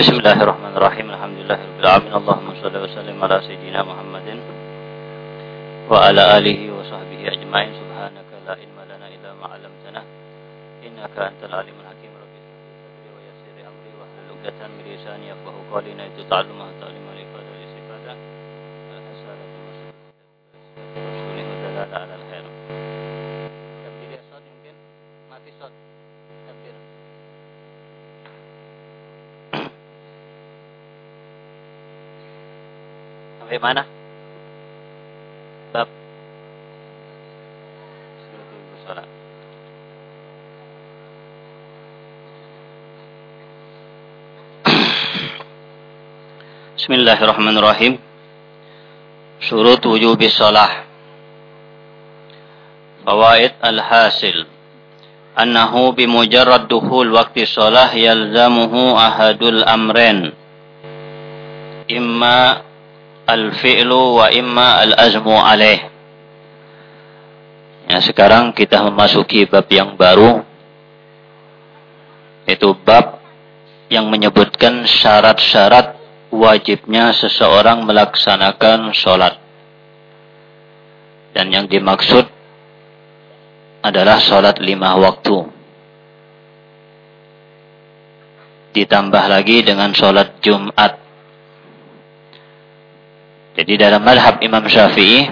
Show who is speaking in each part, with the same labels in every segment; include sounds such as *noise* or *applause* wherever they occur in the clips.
Speaker 1: Bismillahirrahmanirrahim. Alhamdulillahirabbil Allahumma shalli wa sallim ala sayyidina Muhammadin wa ala alihi wa sahbihi ajma'in. Subhanaka la ilma lana illa ma 'allamtana. Innaka antal alimul hakim. Rabbi sadri wa yassir amri wa hlul 'uqdatam min lisani yafqahu qawli. Naitu ta'alluma ta'liman ifada wa istifada. Al-hasanatu wa ala al-khair. Kabir ya mungkin mati sod. Kabir. Sampai mana? Bab Bismillahirrahmanirrahim. Syurut wujub salah. Fawaid al-hasil. Annahu bimujarrad dukhul waqti salah yalzamuhu ahadul amren. Imma al-fi'lu wa imma al-azmu alaih. Ya, sekarang kita memasuki bab yang baru. Itu bab yang menyebutkan syarat-syarat wajibnya seseorang melaksanakan sholat. Dan yang dimaksud adalah sholat lima waktu. Ditambah lagi dengan sholat Jumat jadi dalam madhab Imam Syafi'i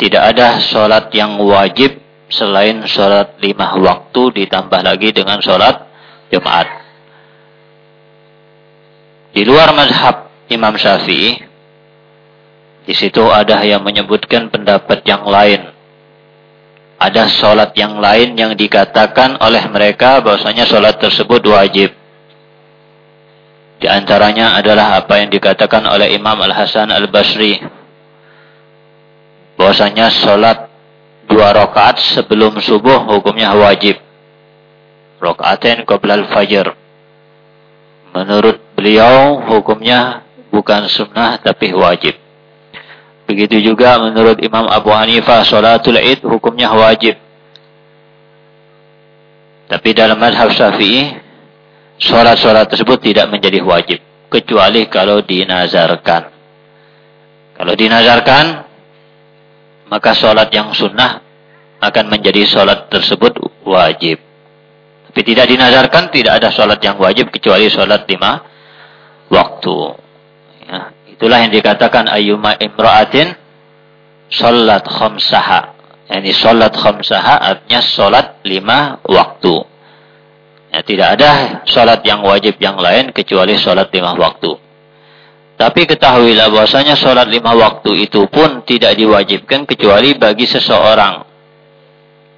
Speaker 1: tidak ada sholat yang wajib selain sholat lima waktu ditambah lagi dengan sholat Jumat. Di luar madhab Imam Syafi'i, di situ ada yang menyebutkan pendapat yang lain. Ada sholat yang lain yang dikatakan oleh mereka bahwasanya sholat tersebut wajib. Di antaranya adalah apa yang dikatakan oleh Imam Al-Hasan Al-Basri. Bahwasanya sholat dua rakaat sebelum subuh hukumnya wajib. Rakaatain qabla al-fajr. Menurut beliau hukumnya bukan sunnah tapi wajib. Begitu juga menurut Imam Abu Hanifah sholatul id hukumnya wajib. Tapi dalam madhab syafi'i sholat-sholat tersebut tidak menjadi wajib. Kecuali kalau dinazarkan. Kalau dinazarkan, maka sholat yang sunnah akan menjadi sholat tersebut wajib. Tapi tidak dinazarkan, tidak ada sholat yang wajib kecuali sholat lima waktu. Ya, itulah yang dikatakan ayyuma imra'atin sholat khamsaha. Yani sholat khamsaha artinya sholat lima waktu. Ya, tidak ada sholat yang wajib yang lain kecuali sholat lima waktu. Tapi ketahuilah bahwasanya sholat lima waktu itu pun tidak diwajibkan kecuali bagi seseorang.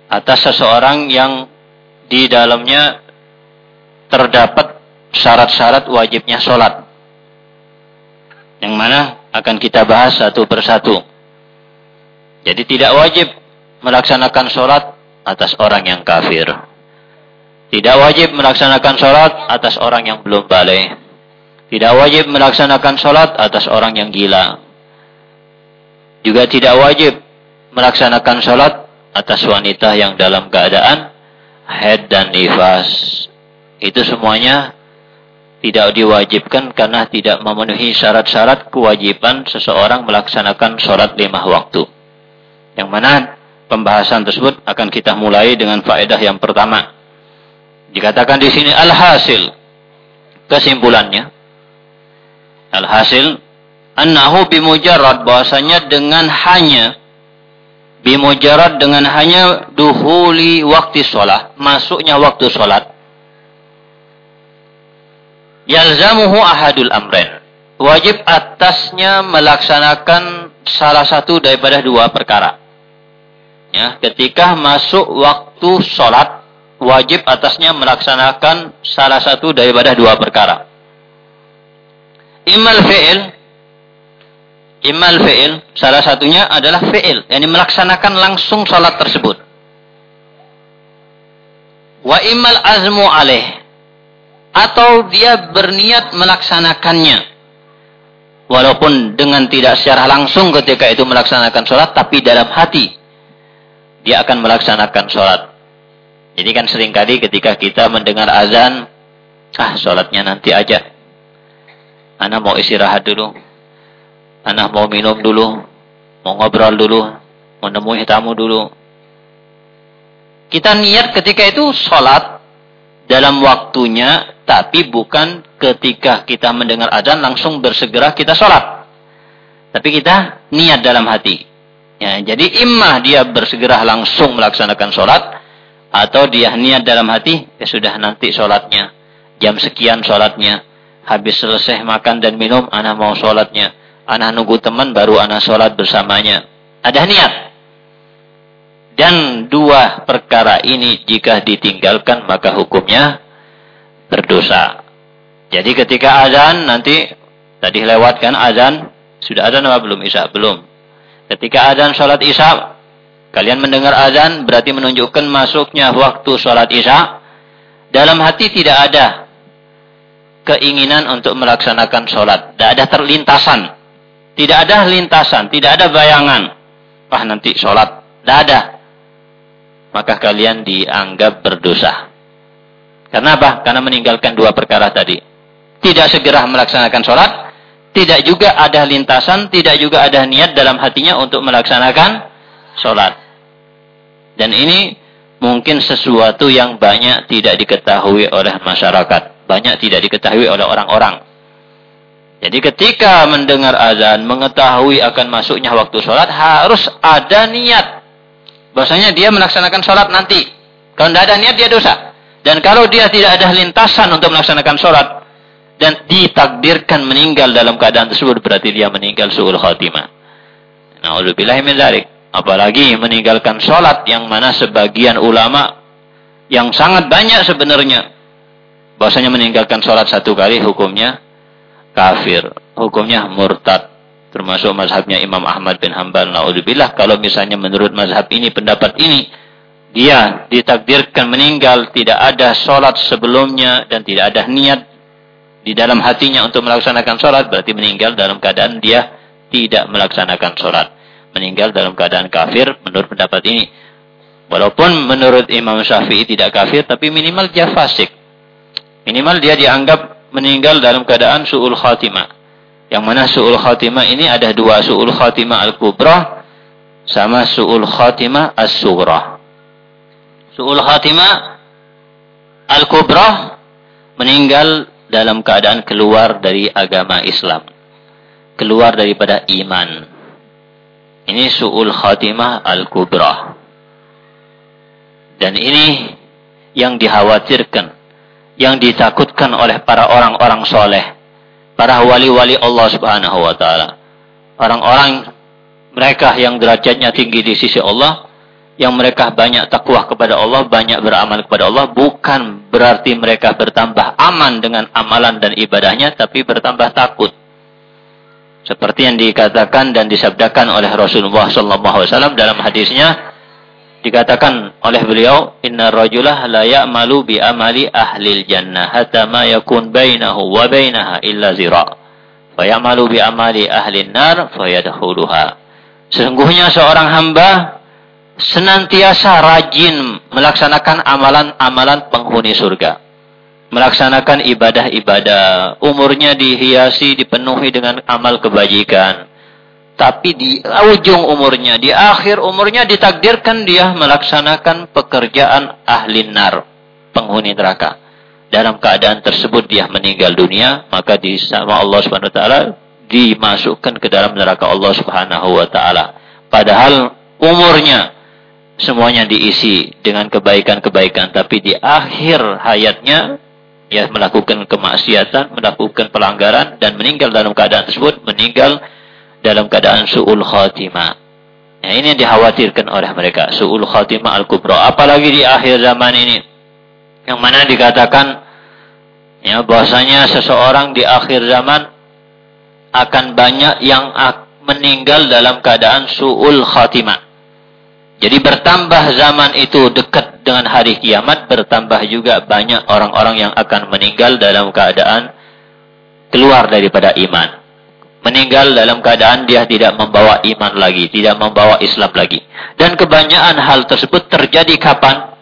Speaker 1: Atas seseorang yang di dalamnya terdapat syarat-syarat wajibnya sholat. Yang mana akan kita bahas satu persatu. Jadi tidak wajib melaksanakan sholat atas orang yang kafir. Tidak wajib melaksanakan sholat atas orang yang belum balik. Tidak wajib melaksanakan sholat atas orang yang gila. Juga tidak wajib melaksanakan sholat atas wanita yang dalam keadaan head dan nifas. Itu semuanya tidak diwajibkan karena tidak memenuhi syarat-syarat kewajiban seseorang melaksanakan sholat lima waktu. Yang mana pembahasan tersebut akan kita mulai dengan faedah yang pertama. Dikatakan di sini alhasil kesimpulannya. Alhasil annahu bimujarrad bahwasanya dengan hanya bimujarrad dengan hanya duhuli waktu sholat masuknya waktu sholat yalzamuhu ahadul amren wajib atasnya melaksanakan salah satu daripada dua perkara ya ketika masuk waktu sholat wajib atasnya melaksanakan salah satu daripada dua perkara. Imal fi'il Imal fi'il salah satunya adalah fi'il, yakni melaksanakan langsung salat tersebut. Wa imal azmu alaih atau dia berniat melaksanakannya. Walaupun dengan tidak secara langsung ketika itu melaksanakan sholat, tapi dalam hati dia akan melaksanakan sholat. Jadi kan sering kali ketika kita mendengar azan, Ah, sholatnya nanti aja. Anak mau istirahat dulu. Anak mau minum dulu. Mau ngobrol dulu. Mau nemui tamu dulu. Kita niat ketika itu sholat dalam waktunya, tapi bukan ketika kita mendengar azan langsung bersegera kita sholat. Tapi kita niat dalam hati. Ya, jadi imah dia bersegera langsung melaksanakan sholat, atau dia niat dalam hati, ya sudah nanti sholatnya. Jam sekian sholatnya. Habis selesai makan dan minum, anak mau sholatnya. Anak nunggu teman, baru anak sholat bersamanya. Ada niat. Dan dua perkara ini jika ditinggalkan maka hukumnya berdosa. Jadi ketika azan nanti tadi lewat kan azan sudah ada nama belum isya belum. Ketika azan sholat isya kalian mendengar azan berarti menunjukkan masuknya waktu sholat isya. Dalam hati tidak ada keinginan untuk melaksanakan sholat. Tidak ada terlintasan. Tidak ada lintasan. Tidak ada bayangan. Wah nanti sholat. Tidak ada maka kalian dianggap berdosa. Karena apa? Karena meninggalkan dua perkara tadi. Tidak segera melaksanakan sholat, tidak juga ada lintasan, tidak juga ada niat dalam hatinya untuk melaksanakan sholat. Dan ini mungkin sesuatu yang banyak tidak diketahui oleh masyarakat. Banyak tidak diketahui oleh orang-orang. Jadi ketika mendengar azan, mengetahui akan masuknya waktu sholat, harus ada niat bahwasanya dia melaksanakan sholat nanti. Kalau tidak ada niat dia dosa. Dan kalau dia tidak ada lintasan untuk melaksanakan sholat dan ditakdirkan meninggal dalam keadaan tersebut berarti dia meninggal suul khatimah. Dzalik. Apalagi meninggalkan sholat yang mana sebagian ulama yang sangat banyak sebenarnya bahwasanya meninggalkan sholat satu kali hukumnya kafir, hukumnya murtad termasuk mazhabnya Imam Ahmad bin Hanbal naudzubillah kalau misalnya menurut mazhab ini pendapat ini dia ditakdirkan meninggal tidak ada sholat sebelumnya dan tidak ada niat di dalam hatinya untuk melaksanakan sholat berarti meninggal dalam keadaan dia tidak melaksanakan sholat meninggal dalam keadaan kafir menurut pendapat ini. Walaupun menurut Imam Syafi'i tidak kafir tapi minimal dia fasik. Minimal dia dianggap meninggal dalam keadaan su'ul khatimah. Yang mana su'ul khatimah ini ada dua su'ul khatimah al-kubra sama su'ul khatimah as-sughra. Su'ul khatimah al-kubra meninggal dalam keadaan keluar dari agama Islam. Keluar daripada iman. Ini su'ul khatimah al-kubra. Dan ini yang dikhawatirkan, yang ditakutkan oleh para orang-orang soleh para wali-wali Allah Subhanahu wa taala. Orang-orang mereka yang derajatnya tinggi di sisi Allah, yang mereka banyak takwa kepada Allah, banyak beramal kepada Allah, bukan berarti mereka bertambah aman dengan amalan dan ibadahnya, tapi bertambah takut. Seperti yang dikatakan dan disabdakan oleh Rasulullah SAW dalam hadisnya, dikatakan oleh beliau inna rajulah la ya'malu bi amali ahli jannah hatta ma yakun bainahu wa bainaha illa zira fa ya'malu bi amali ahli nar fa yadkhuluha sesungguhnya seorang hamba senantiasa rajin melaksanakan amalan-amalan penghuni surga melaksanakan ibadah-ibadah umurnya dihiasi dipenuhi dengan amal kebajikan tapi di ujung umurnya, di akhir umurnya ditakdirkan dia melaksanakan pekerjaan ahli nar, penghuni neraka. Dalam keadaan tersebut dia meninggal dunia, maka di sama Allah Subhanahu wa taala dimasukkan ke dalam neraka Allah Subhanahu wa taala. Padahal umurnya semuanya diisi dengan kebaikan-kebaikan, tapi di akhir hayatnya ia melakukan kemaksiatan, melakukan pelanggaran dan meninggal dalam keadaan tersebut, meninggal dalam keadaan su'ul khatimah. Ya, ini yang dikhawatirkan oleh mereka. Su'ul khatimah al-kubra. Apalagi di akhir zaman ini. Yang mana dikatakan ya bahwasanya seseorang di akhir zaman akan banyak yang meninggal dalam keadaan su'ul khatimah. Jadi bertambah zaman itu dekat dengan hari kiamat, bertambah juga banyak orang-orang yang akan meninggal dalam keadaan keluar daripada iman meninggal dalam keadaan dia tidak membawa iman lagi, tidak membawa Islam lagi. Dan kebanyakan hal tersebut terjadi kapan?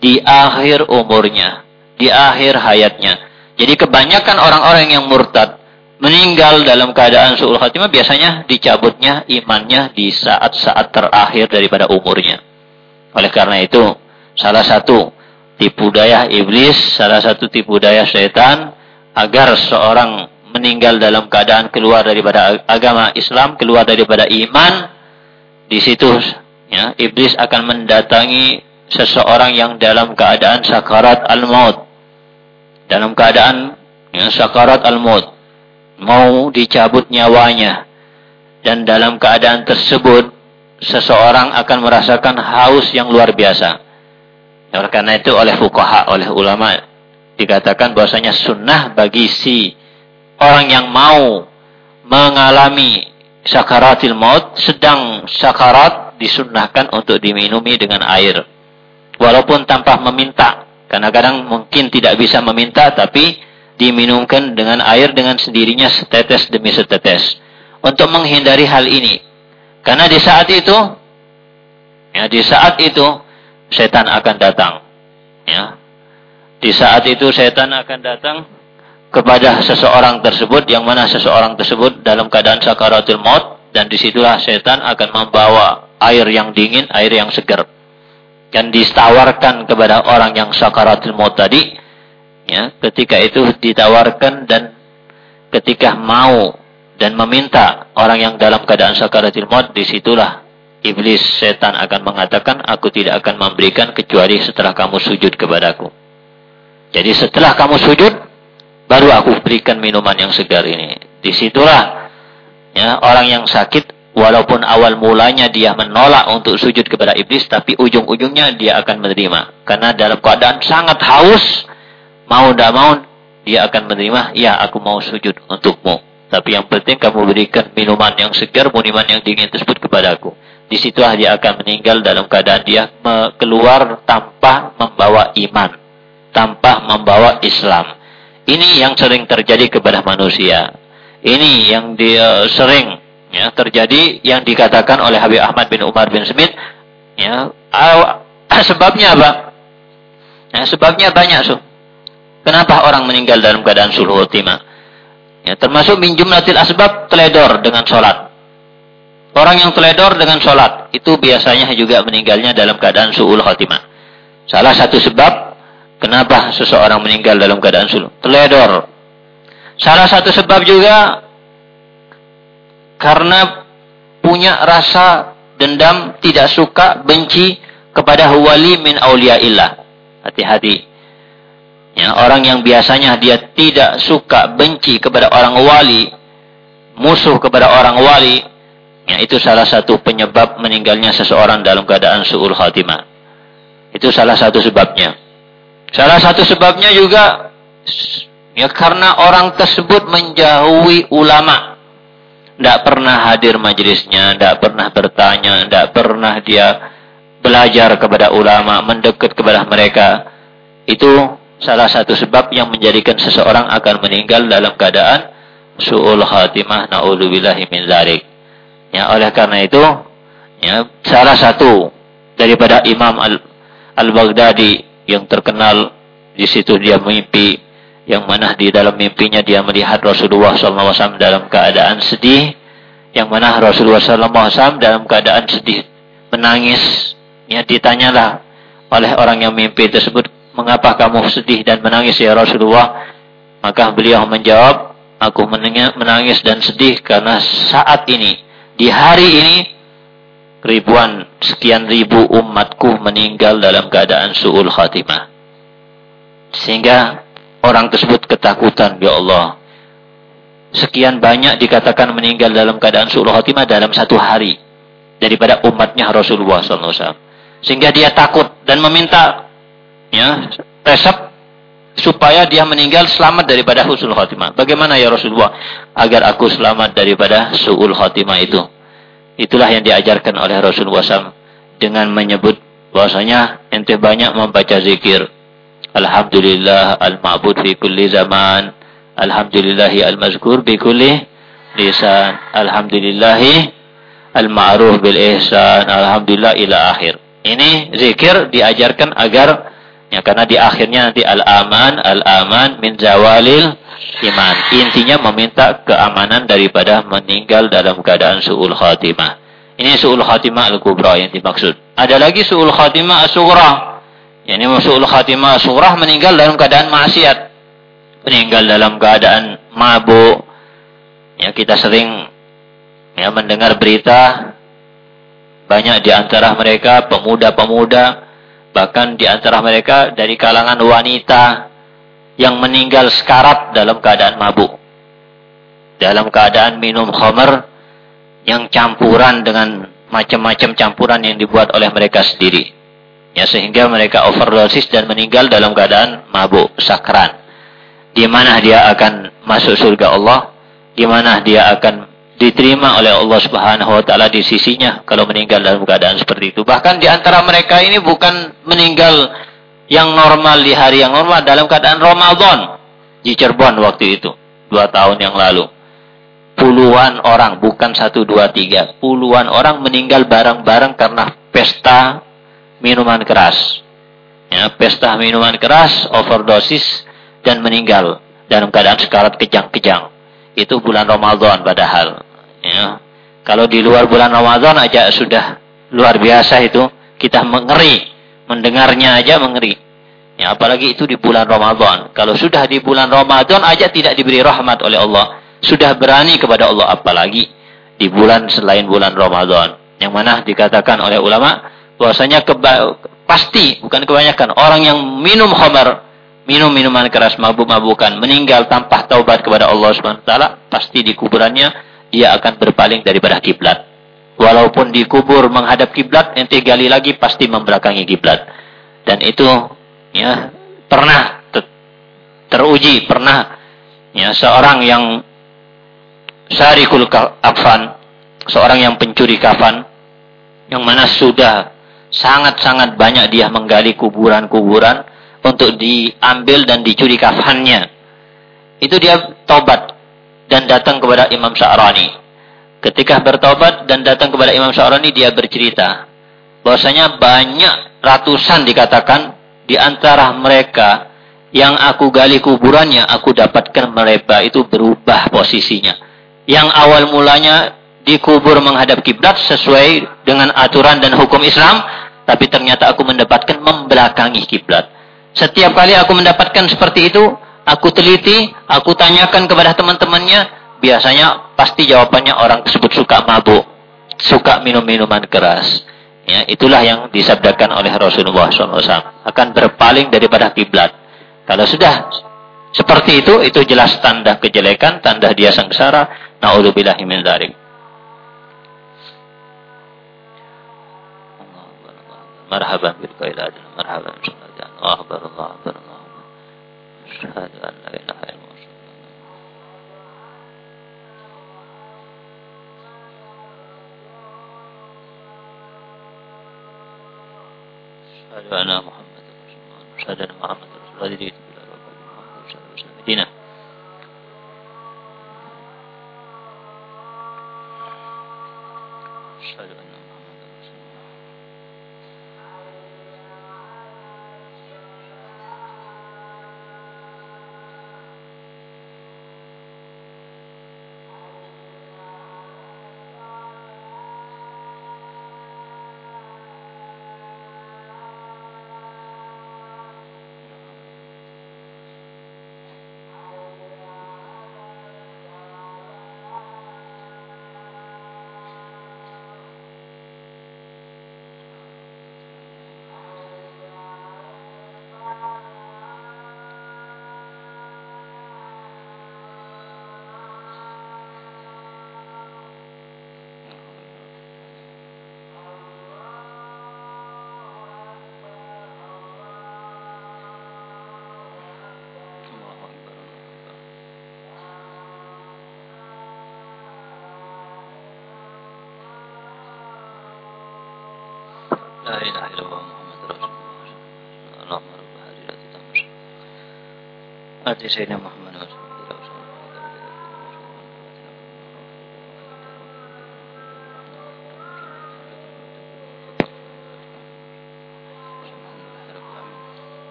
Speaker 1: Di akhir umurnya, di akhir hayatnya. Jadi kebanyakan orang-orang yang murtad meninggal dalam keadaan su'ul khatimah biasanya dicabutnya imannya di saat-saat terakhir daripada umurnya. Oleh karena itu, salah satu tipu daya iblis, salah satu tipu daya setan agar seorang meninggal dalam keadaan keluar daripada agama Islam, keluar daripada iman, di situ ya, iblis akan mendatangi seseorang yang dalam keadaan sakarat al-maut. Dalam keadaan ya, sakarat al-maut. Mau dicabut nyawanya. Dan dalam keadaan tersebut, seseorang akan merasakan haus yang luar biasa. Ya, karena itu oleh fukaha, oleh ulama, dikatakan bahwasanya sunnah bagi si orang yang mau mengalami sakaratil maut, sedang sakarat disunnahkan untuk diminumi dengan air walaupun tanpa meminta. Karena kadang mungkin tidak bisa meminta tapi diminumkan dengan air dengan sendirinya setetes demi setetes untuk menghindari hal ini. Karena di saat itu ya di saat itu setan akan datang. Ya. Di saat itu setan akan datang kepada seseorang tersebut yang mana seseorang tersebut dalam keadaan sakaratul maut dan di situlah setan akan membawa air yang dingin, air yang segar yang ditawarkan kepada orang yang sakaratul maut tadi ya ketika itu ditawarkan dan ketika mau dan meminta orang yang dalam keadaan sakaratul maut di situlah iblis setan akan mengatakan aku tidak akan memberikan kecuali setelah kamu sujud kepadaku jadi setelah kamu sujud baru aku berikan minuman yang segar ini di situlah ya orang yang sakit Walaupun awal mulanya dia menolak untuk sujud kepada iblis, tapi ujung-ujungnya dia akan menerima. Karena dalam keadaan sangat haus, mau tidak mau, dia akan menerima, ya aku mau sujud untukmu. Tapi yang penting kamu berikan minuman yang segar, minuman yang dingin tersebut kepadaku. Di situlah dia akan meninggal dalam keadaan dia keluar tanpa membawa iman. Tanpa membawa Islam. Ini yang sering terjadi kepada manusia. Ini yang dia sering ya terjadi yang dikatakan oleh Habib Ahmad bin Umar bin Smith ya *clears throat* sebabnya apa ya, sebabnya banyak so. Kenapa orang meninggal dalam keadaan sulh khotimah ya termasuk min jumlatil asbab teledor dengan sholat orang yang teledor dengan sholat itu biasanya juga meninggalnya dalam keadaan suul khotimah salah satu sebab kenapa seseorang meninggal dalam keadaan sulh teledor salah satu sebab juga karena punya rasa dendam, tidak suka, benci kepada wali min auliaillah. Hati-hati. Ya, orang yang biasanya dia tidak suka, benci kepada orang wali, musuh kepada orang wali, ya, itu salah satu penyebab meninggalnya seseorang dalam keadaan su'ul khatimah. Itu salah satu sebabnya. Salah satu sebabnya juga ya karena orang tersebut menjauhi ulama tidak pernah hadir majelisnya, tidak pernah bertanya, tidak pernah dia belajar kepada ulama, mendekat kepada mereka. Itu salah satu sebab yang menjadikan seseorang akan meninggal dalam keadaan su'ul khatimah na'udzubillahi min zalik. Ya, oleh karena itu, ya, salah satu daripada Imam Al-Baghdadi yang terkenal di situ dia mimpi yang mana di dalam mimpinya dia melihat Rasulullah SAW dalam keadaan sedih, yang mana Rasulullah SAW dalam keadaan sedih, menangis, ya ditanyalah oleh orang yang mimpi tersebut, mengapa kamu sedih dan menangis ya Rasulullah? Maka beliau menjawab, aku menangis dan sedih karena saat ini, di hari ini, ribuan, sekian ribu umatku meninggal dalam keadaan su'ul khatimah. Sehingga orang tersebut ketakutan, ya Allah. Sekian banyak dikatakan meninggal dalam keadaan su'ul khatimah dalam satu hari daripada umatnya Rasulullah SAW. Sehingga dia takut dan meminta ya resep supaya dia meninggal selamat daripada husnul khatimah. Bagaimana ya Rasulullah agar aku selamat daripada su'ul khatimah itu? Itulah yang diajarkan oleh Rasulullah SAW dengan menyebut bahwasanya ente banyak membaca zikir Alhamdulillah al-ma'bud fi kulli zaman. Alhamdulillahi al-mazkur bi kulli lisan. Alhamdulillahi al-ma'ruf bil ihsan. Alhamdulillah ila akhir. Ini zikir diajarkan agar Ya karena di akhirnya nanti al-aman, al-aman min zawalil iman. Intinya meminta keamanan daripada meninggal dalam keadaan su'ul khatimah. Ini su'ul khatimah al-kubra yang dimaksud. Ada lagi su'ul khatimah as-sughra. Yani su'ul khatimah as-sughra meninggal dalam keadaan maksiat. Meninggal dalam keadaan mabuk. Ya kita sering ya mendengar berita banyak di antara mereka pemuda-pemuda Bahkan di antara mereka dari kalangan wanita yang meninggal sekarat dalam keadaan mabuk. Dalam keadaan minum khamar yang campuran dengan macam-macam campuran yang dibuat oleh mereka sendiri. Ya sehingga mereka overdosis dan meninggal dalam keadaan mabuk, sakran. Di mana dia akan masuk surga Allah, di mana dia akan diterima oleh Allah Subhanahu wa taala di sisinya kalau meninggal dalam keadaan seperti itu. Bahkan di antara mereka ini bukan meninggal yang normal di hari yang normal dalam keadaan Ramadan di Cirebon waktu itu dua tahun yang lalu. Puluhan orang, bukan satu, dua, tiga. Puluhan orang meninggal bareng-bareng karena pesta minuman keras. Ya, pesta minuman keras, overdosis, dan meninggal dalam keadaan sekarat kejang-kejang. Itu bulan Ramadan padahal. Ya. Kalau di luar bulan Ramadan aja sudah luar biasa itu, kita mengeri, mendengarnya aja mengeri. Ya, apalagi itu di bulan Ramadan. Kalau sudah di bulan Ramadan aja tidak diberi rahmat oleh Allah, sudah berani kepada Allah apalagi di bulan selain bulan Ramadan. Yang mana dikatakan oleh ulama bahwasanya pasti bukan kebanyakan orang yang minum khamar, minum minuman keras mabuk-mabukan, meninggal tanpa taubat kepada Allah Subhanahu wa taala, pasti di kuburannya dia akan berpaling daripada kiblat. Walaupun dikubur menghadap kiblat, nanti gali lagi pasti membelakangi kiblat. Dan itu ya pernah ter teruji, pernah ya seorang yang syarikul kafan, seorang yang pencuri kafan, yang mana sudah sangat-sangat banyak dia menggali kuburan-kuburan untuk diambil dan dicuri kafannya. Itu dia tobat dan datang kepada Imam Sya'rani. Ketika bertobat dan datang kepada Imam Sya'rani, dia bercerita bahwasanya banyak ratusan dikatakan di antara mereka yang aku gali kuburannya, aku dapatkan mereka itu berubah posisinya. Yang awal mulanya dikubur menghadap kiblat sesuai dengan aturan dan hukum Islam, tapi ternyata aku mendapatkan membelakangi kiblat. Setiap kali aku mendapatkan seperti itu, aku teliti, aku tanyakan kepada teman-temannya, biasanya pasti jawabannya orang tersebut suka mabuk, suka minum minuman keras. Ya, itulah yang disabdakan oleh Rasulullah SAW. Akan berpaling daripada kiblat. Kalau sudah seperti itu, itu jelas tanda kejelekan, tanda dia sengsara. Na'udzubillahi min dzalik. Marhaban bil qailad. Marhaban. Allah akbar, Allah akbar. أشهد أن لا إله إلا الله. أشهد أن محمد رسول الله. أشهد أن محمد رسول الله. رب محمد صلى الله. آتي سيدنا محمد رسول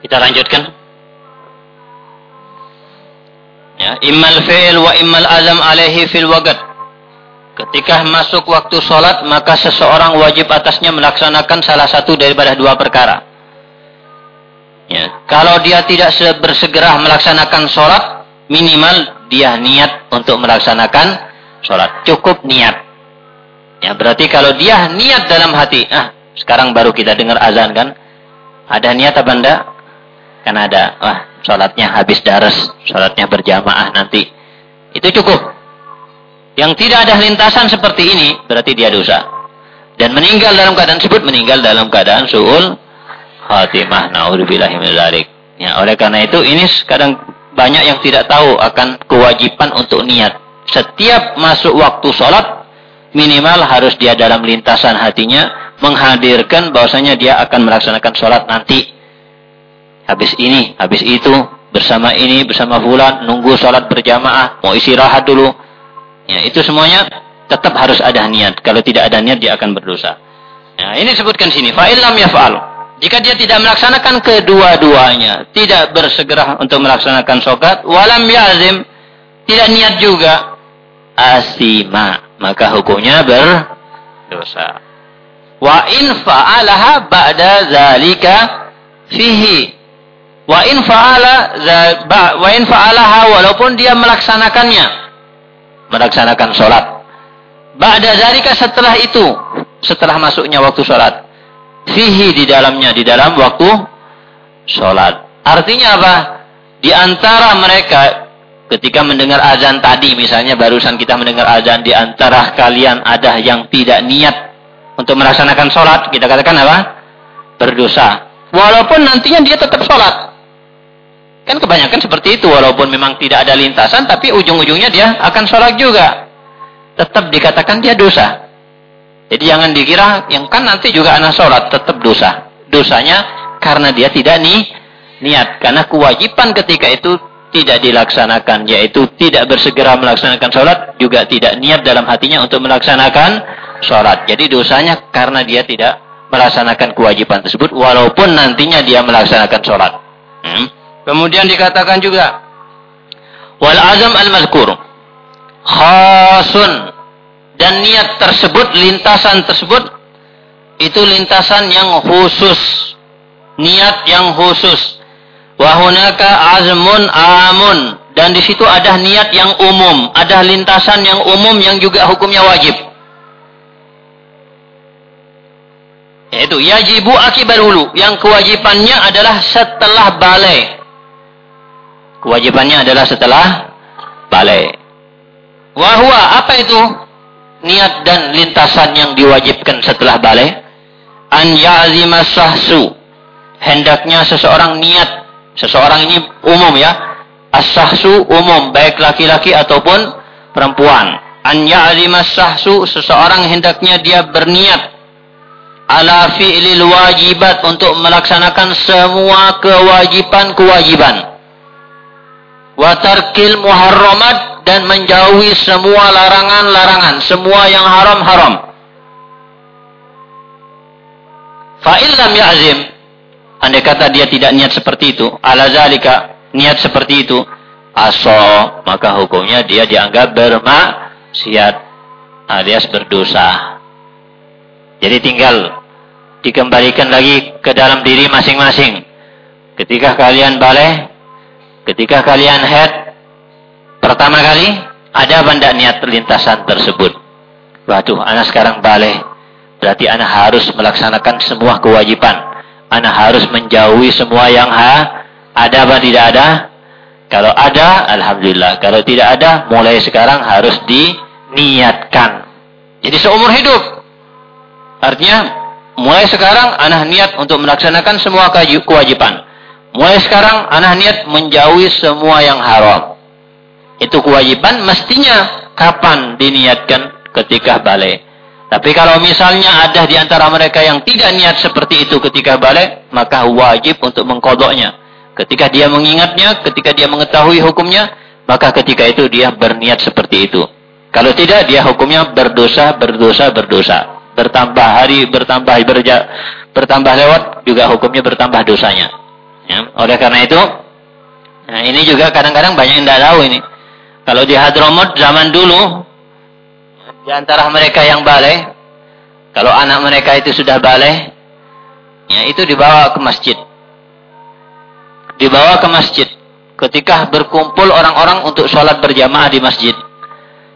Speaker 1: Kita lanjutkan. Ya, immal fi'il wa immal azam alaihi fil waqt. Ketika masuk waktu sholat, maka seseorang wajib atasnya melaksanakan salah satu daripada dua perkara. Ya, kalau dia tidak bersegera melaksanakan sholat, minimal dia niat untuk melaksanakan sholat. Cukup niat. Ya, berarti kalau dia niat dalam hati, ah, sekarang baru kita dengar azan kan? Ada niat apa enggak? Kan ada. Wah, sholatnya habis daras, sholatnya berjamaah nanti. Itu cukup. Yang tidak ada lintasan seperti ini, berarti dia dosa. Dan meninggal dalam keadaan sebut meninggal dalam keadaan su'ul khatimah. Na'udzubillahi min Ya, oleh karena itu ini kadang banyak yang tidak tahu akan kewajiban untuk niat. Setiap masuk waktu sholat, minimal harus dia dalam lintasan hatinya menghadirkan bahwasanya dia akan melaksanakan sholat nanti. Habis ini, habis itu, bersama ini, bersama bulan, nunggu sholat berjamaah, mau istirahat dulu, Ya, itu semuanya tetap harus ada niat. Kalau tidak ada niat dia akan berdosa. Ya, ini sebutkan sini. Fa'ilam yaf'al. Jika dia tidak melaksanakan kedua-duanya, tidak bersegera untuk melaksanakan sholat, walam yazim, tidak niat juga, asima, maka hukumnya berdosa. Wa in fa'alaha ba'da zalika fihi. Wa in fa'ala wa in fa'alaha walaupun dia melaksanakannya melaksanakan sholat. Ba'da zalika setelah itu, setelah masuknya waktu sholat. Fihi di dalamnya, di dalam waktu sholat. Artinya apa? Di antara mereka ketika mendengar azan tadi, misalnya barusan kita mendengar azan, di antara kalian ada yang tidak niat untuk melaksanakan sholat, kita katakan apa? Berdosa. Walaupun nantinya dia tetap sholat. Kan kebanyakan seperti itu, walaupun memang tidak ada lintasan, tapi ujung-ujungnya dia akan sholat juga. Tetap dikatakan dia dosa. Jadi jangan dikira, yang kan nanti juga anak sholat, tetap dosa. Dosanya karena dia tidak nih niat. Karena kewajiban ketika itu tidak dilaksanakan, yaitu tidak bersegera melaksanakan sholat, juga tidak niat dalam hatinya untuk melaksanakan sholat. Jadi dosanya karena dia tidak melaksanakan kewajiban tersebut, walaupun nantinya dia melaksanakan sholat. Hmm? Kemudian dikatakan juga wal azam al mazkur khasun dan niat tersebut lintasan tersebut itu lintasan yang khusus. Niat yang khusus. Wahunaka azmun amun. Dan di situ ada niat yang umum. Ada lintasan yang umum yang juga hukumnya wajib. Yaitu yajibu akibat hulu. Yang kewajibannya adalah setelah balai. Kewajibannya adalah setelah balik. Wahwa apa itu? Niat dan lintasan yang diwajibkan setelah balik. An ya'zima sahsu. Hendaknya seseorang niat. Seseorang ini umum ya. As-sahsu umum. Baik laki-laki ataupun perempuan. An ya'zima sahsu. Seseorang hendaknya dia berniat. Ala fi'lil wajibat. Untuk melaksanakan semua kewajiban-kewajiban watarkil muharramat dan menjauhi semua larangan-larangan, semua yang haram-haram. Fa'il lam ya'zim, andai kata dia tidak niat seperti itu, ala zalika, niat seperti itu, aso, maka hukumnya dia dianggap bermaksiat alias berdosa. Jadi tinggal dikembalikan lagi ke dalam diri masing-masing. Ketika kalian balik, Ketika kalian head pertama kali, ada benda niat perlintasan tersebut? Waduh, anak sekarang balik. Berarti anak harus melaksanakan semua kewajiban. Anak harus menjauhi semua yang ha, ada apa tidak ada? Kalau ada, Alhamdulillah. Kalau tidak ada, mulai sekarang harus diniatkan. Jadi seumur hidup. Artinya, mulai sekarang anak niat untuk melaksanakan semua kewajiban. Mulai sekarang anak niat menjauhi semua yang haram. Itu kewajiban mestinya kapan diniatkan ketika balik. Tapi kalau misalnya ada di antara mereka yang tidak niat seperti itu ketika balik, maka wajib untuk mengkodoknya. Ketika dia mengingatnya, ketika dia mengetahui hukumnya, maka ketika itu dia berniat seperti itu. Kalau tidak, dia hukumnya berdosa, berdosa, berdosa. Bertambah hari, bertambah berja, bertambah lewat, juga hukumnya bertambah dosanya. Ya, oleh karena itu, nah ini juga kadang-kadang banyak yang tidak tahu ini. Kalau di Hadramut zaman dulu, di antara mereka yang balai, kalau anak mereka itu sudah balai, ya itu dibawa ke masjid. Dibawa ke masjid. Ketika berkumpul orang-orang untuk sholat berjamaah di masjid.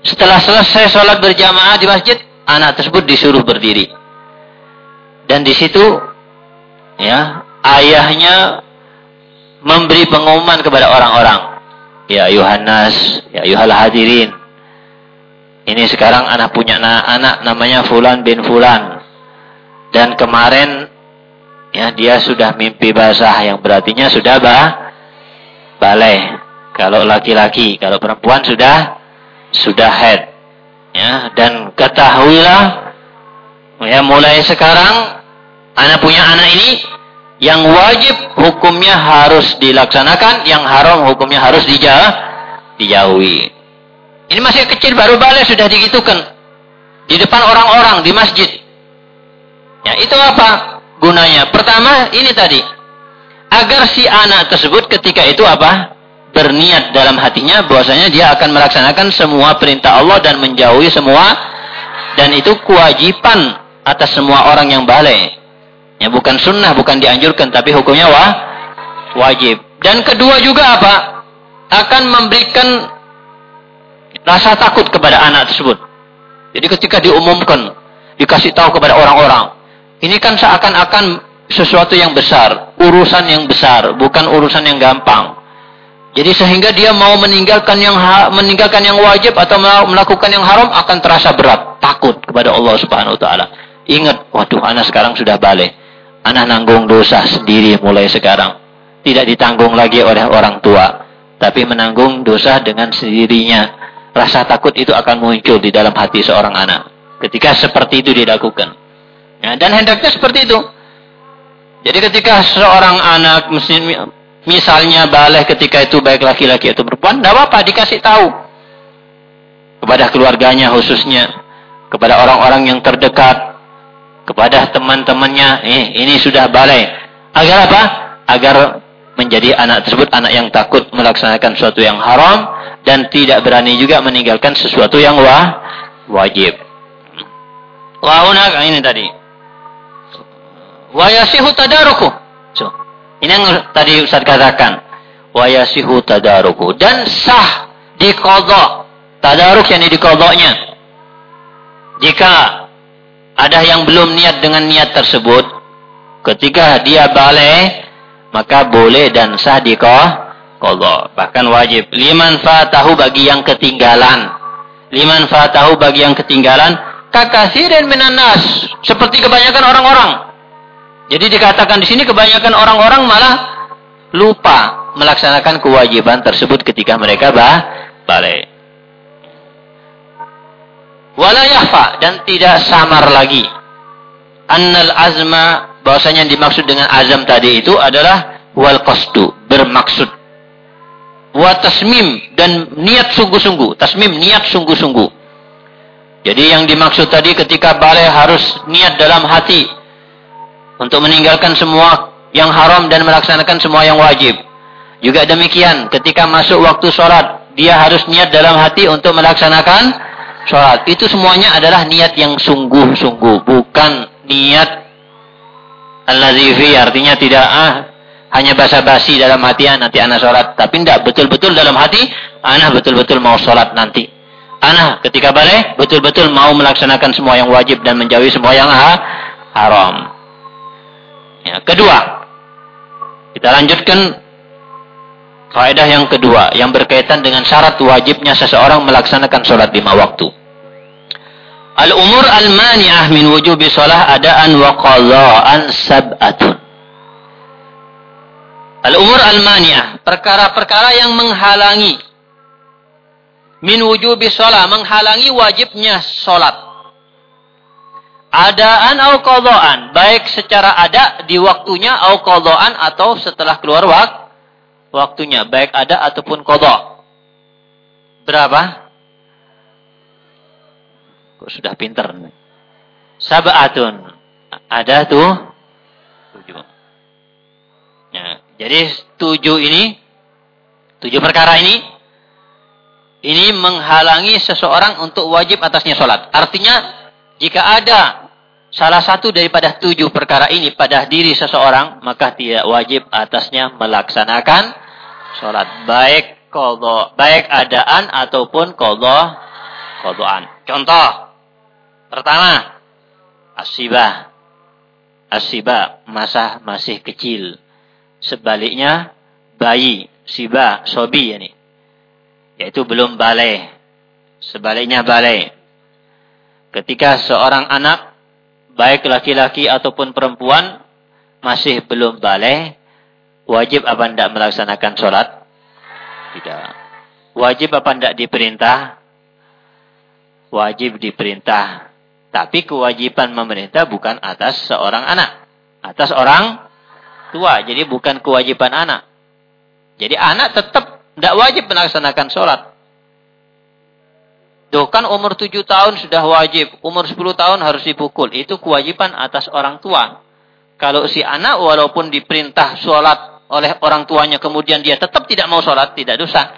Speaker 1: Setelah selesai sholat berjamaah di masjid, anak tersebut disuruh berdiri. Dan di situ, ya ayahnya memberi pengumuman kepada orang-orang Ya Yohanes, ya Yuhal hadirin. Ini sekarang anak punya anak namanya Fulan bin Fulan. Dan kemarin ya dia sudah mimpi basah yang berartinya sudah bah balai. Kalau laki-laki, kalau perempuan sudah sudah head. Ya, dan ketahuilah ya mulai sekarang anak punya anak ini yang wajib hukumnya harus dilaksanakan, yang haram hukumnya harus dijauh, dijauhi. Ini masih kecil baru balik sudah digitukan. Di depan orang-orang di masjid. Ya, itu apa gunanya? Pertama, ini tadi. Agar si anak tersebut ketika itu apa? Berniat dalam hatinya bahwasanya dia akan melaksanakan semua perintah Allah dan menjauhi semua dan itu kewajiban atas semua orang yang balik. Ya bukan sunnah, bukan dianjurkan, tapi hukumnya wah, wajib. Dan kedua juga apa? Akan memberikan rasa takut kepada anak tersebut. Jadi ketika diumumkan, dikasih tahu kepada orang-orang, ini kan seakan-akan sesuatu yang besar, urusan yang besar, bukan urusan yang gampang. Jadi sehingga dia mau meninggalkan yang meninggalkan yang wajib atau melakukan yang haram akan terasa berat, takut kepada Allah Subhanahu wa taala. Ingat, waduh anak sekarang sudah balik. Anak nanggung dosa sendiri mulai sekarang. Tidak ditanggung lagi oleh orang tua. Tapi menanggung dosa dengan sendirinya. Rasa takut itu akan muncul di dalam hati seorang anak. Ketika seperti itu dilakukan. Ya, dan hendaknya seperti itu. Jadi ketika seorang anak misalnya baleh ketika itu baik laki-laki atau perempuan, tidak apa-apa dikasih tahu kepada keluarganya khususnya, kepada orang-orang yang terdekat, kepada teman-temannya, eh, ini sudah balai. Agar apa? Agar menjadi anak tersebut anak yang takut melaksanakan sesuatu yang haram dan tidak berani juga meninggalkan sesuatu yang wah, wajib. Wahuna ini tadi. Wayasihu tadaruku. So, ini yang tadi Ustaz katakan. Wayasihu tadaruku. Dan sah di kodok. Tadaruk yang di kodoknya. Jika ada yang belum niat dengan niat tersebut, ketika dia balik, maka boleh dan sah di qadha. Bahkan wajib. Liman fatahu bagi yang ketinggalan. Liman fatahu bagi yang ketinggalan. Kakasirin minanas. Seperti kebanyakan orang-orang. Jadi dikatakan di sini kebanyakan orang-orang malah lupa melaksanakan kewajiban tersebut ketika mereka bah, balik wala yahfa dan tidak samar lagi. Annal azma bahwasanya yang dimaksud dengan azam tadi itu adalah wal qasdu bermaksud. Wa tasmim dan niat sungguh-sungguh. Tasmim niat sungguh-sungguh. Jadi yang dimaksud tadi ketika balai harus niat dalam hati untuk meninggalkan semua yang haram dan melaksanakan semua yang wajib. Juga demikian ketika masuk waktu sholat dia harus niat dalam hati untuk melaksanakan sholat. Itu semuanya adalah niat yang sungguh-sungguh. Bukan niat al-nazifi. Artinya tidak ah, hanya basa-basi dalam hati ah, nanti anak sholat. Tapi tidak betul-betul dalam hati. Anak betul-betul mau sholat nanti. Anak ketika balik betul-betul mau melaksanakan semua yang wajib dan menjauhi semua yang ha haram. Ya, kedua, kita lanjutkan Faedah yang kedua yang berkaitan dengan syarat wajibnya seseorang melaksanakan sholat lima waktu. Al-umur al-mani'ah min wujubi sholah adaan wa qadha'an sab'atun. Al-umur al-mani'ah. Perkara-perkara yang menghalangi. Min wujubi sholah. Menghalangi wajibnya sholat. Adaan atau qadha'an. Baik secara ada di waktunya atau qadha'an atau setelah keluar wak waktunya. Baik ada ataupun qadha'. Berapa? Sudah pinter. Sab'atun. Ada tuh tujuh. Ya. Jadi tujuh ini, tujuh perkara ini, ini menghalangi seseorang untuk wajib atasnya sholat. Artinya, jika ada salah satu daripada tujuh perkara ini pada diri seseorang, maka tidak wajib atasnya melaksanakan sholat. Baik kodo, baik adaan ataupun kodo, kodoan. Contoh, pertama, asibah. Asibah, masa masih kecil. Sebaliknya, bayi, siba, sobi ini. Yaitu belum balai. Sebaliknya balai. Ketika seorang anak, baik laki-laki ataupun perempuan, masih belum balai, wajib apa tidak melaksanakan sholat? Tidak. Wajib apa tidak diperintah? Wajib diperintah. Tapi kewajiban memerintah bukan atas seorang anak. Atas orang tua. Jadi bukan kewajiban anak. Jadi anak tetap tidak wajib melaksanakan sholat. Tuh kan umur tujuh tahun sudah wajib. Umur sepuluh tahun harus dipukul. Itu kewajiban atas orang tua. Kalau si anak walaupun diperintah sholat oleh orang tuanya. Kemudian dia tetap tidak mau sholat. Tidak dosa.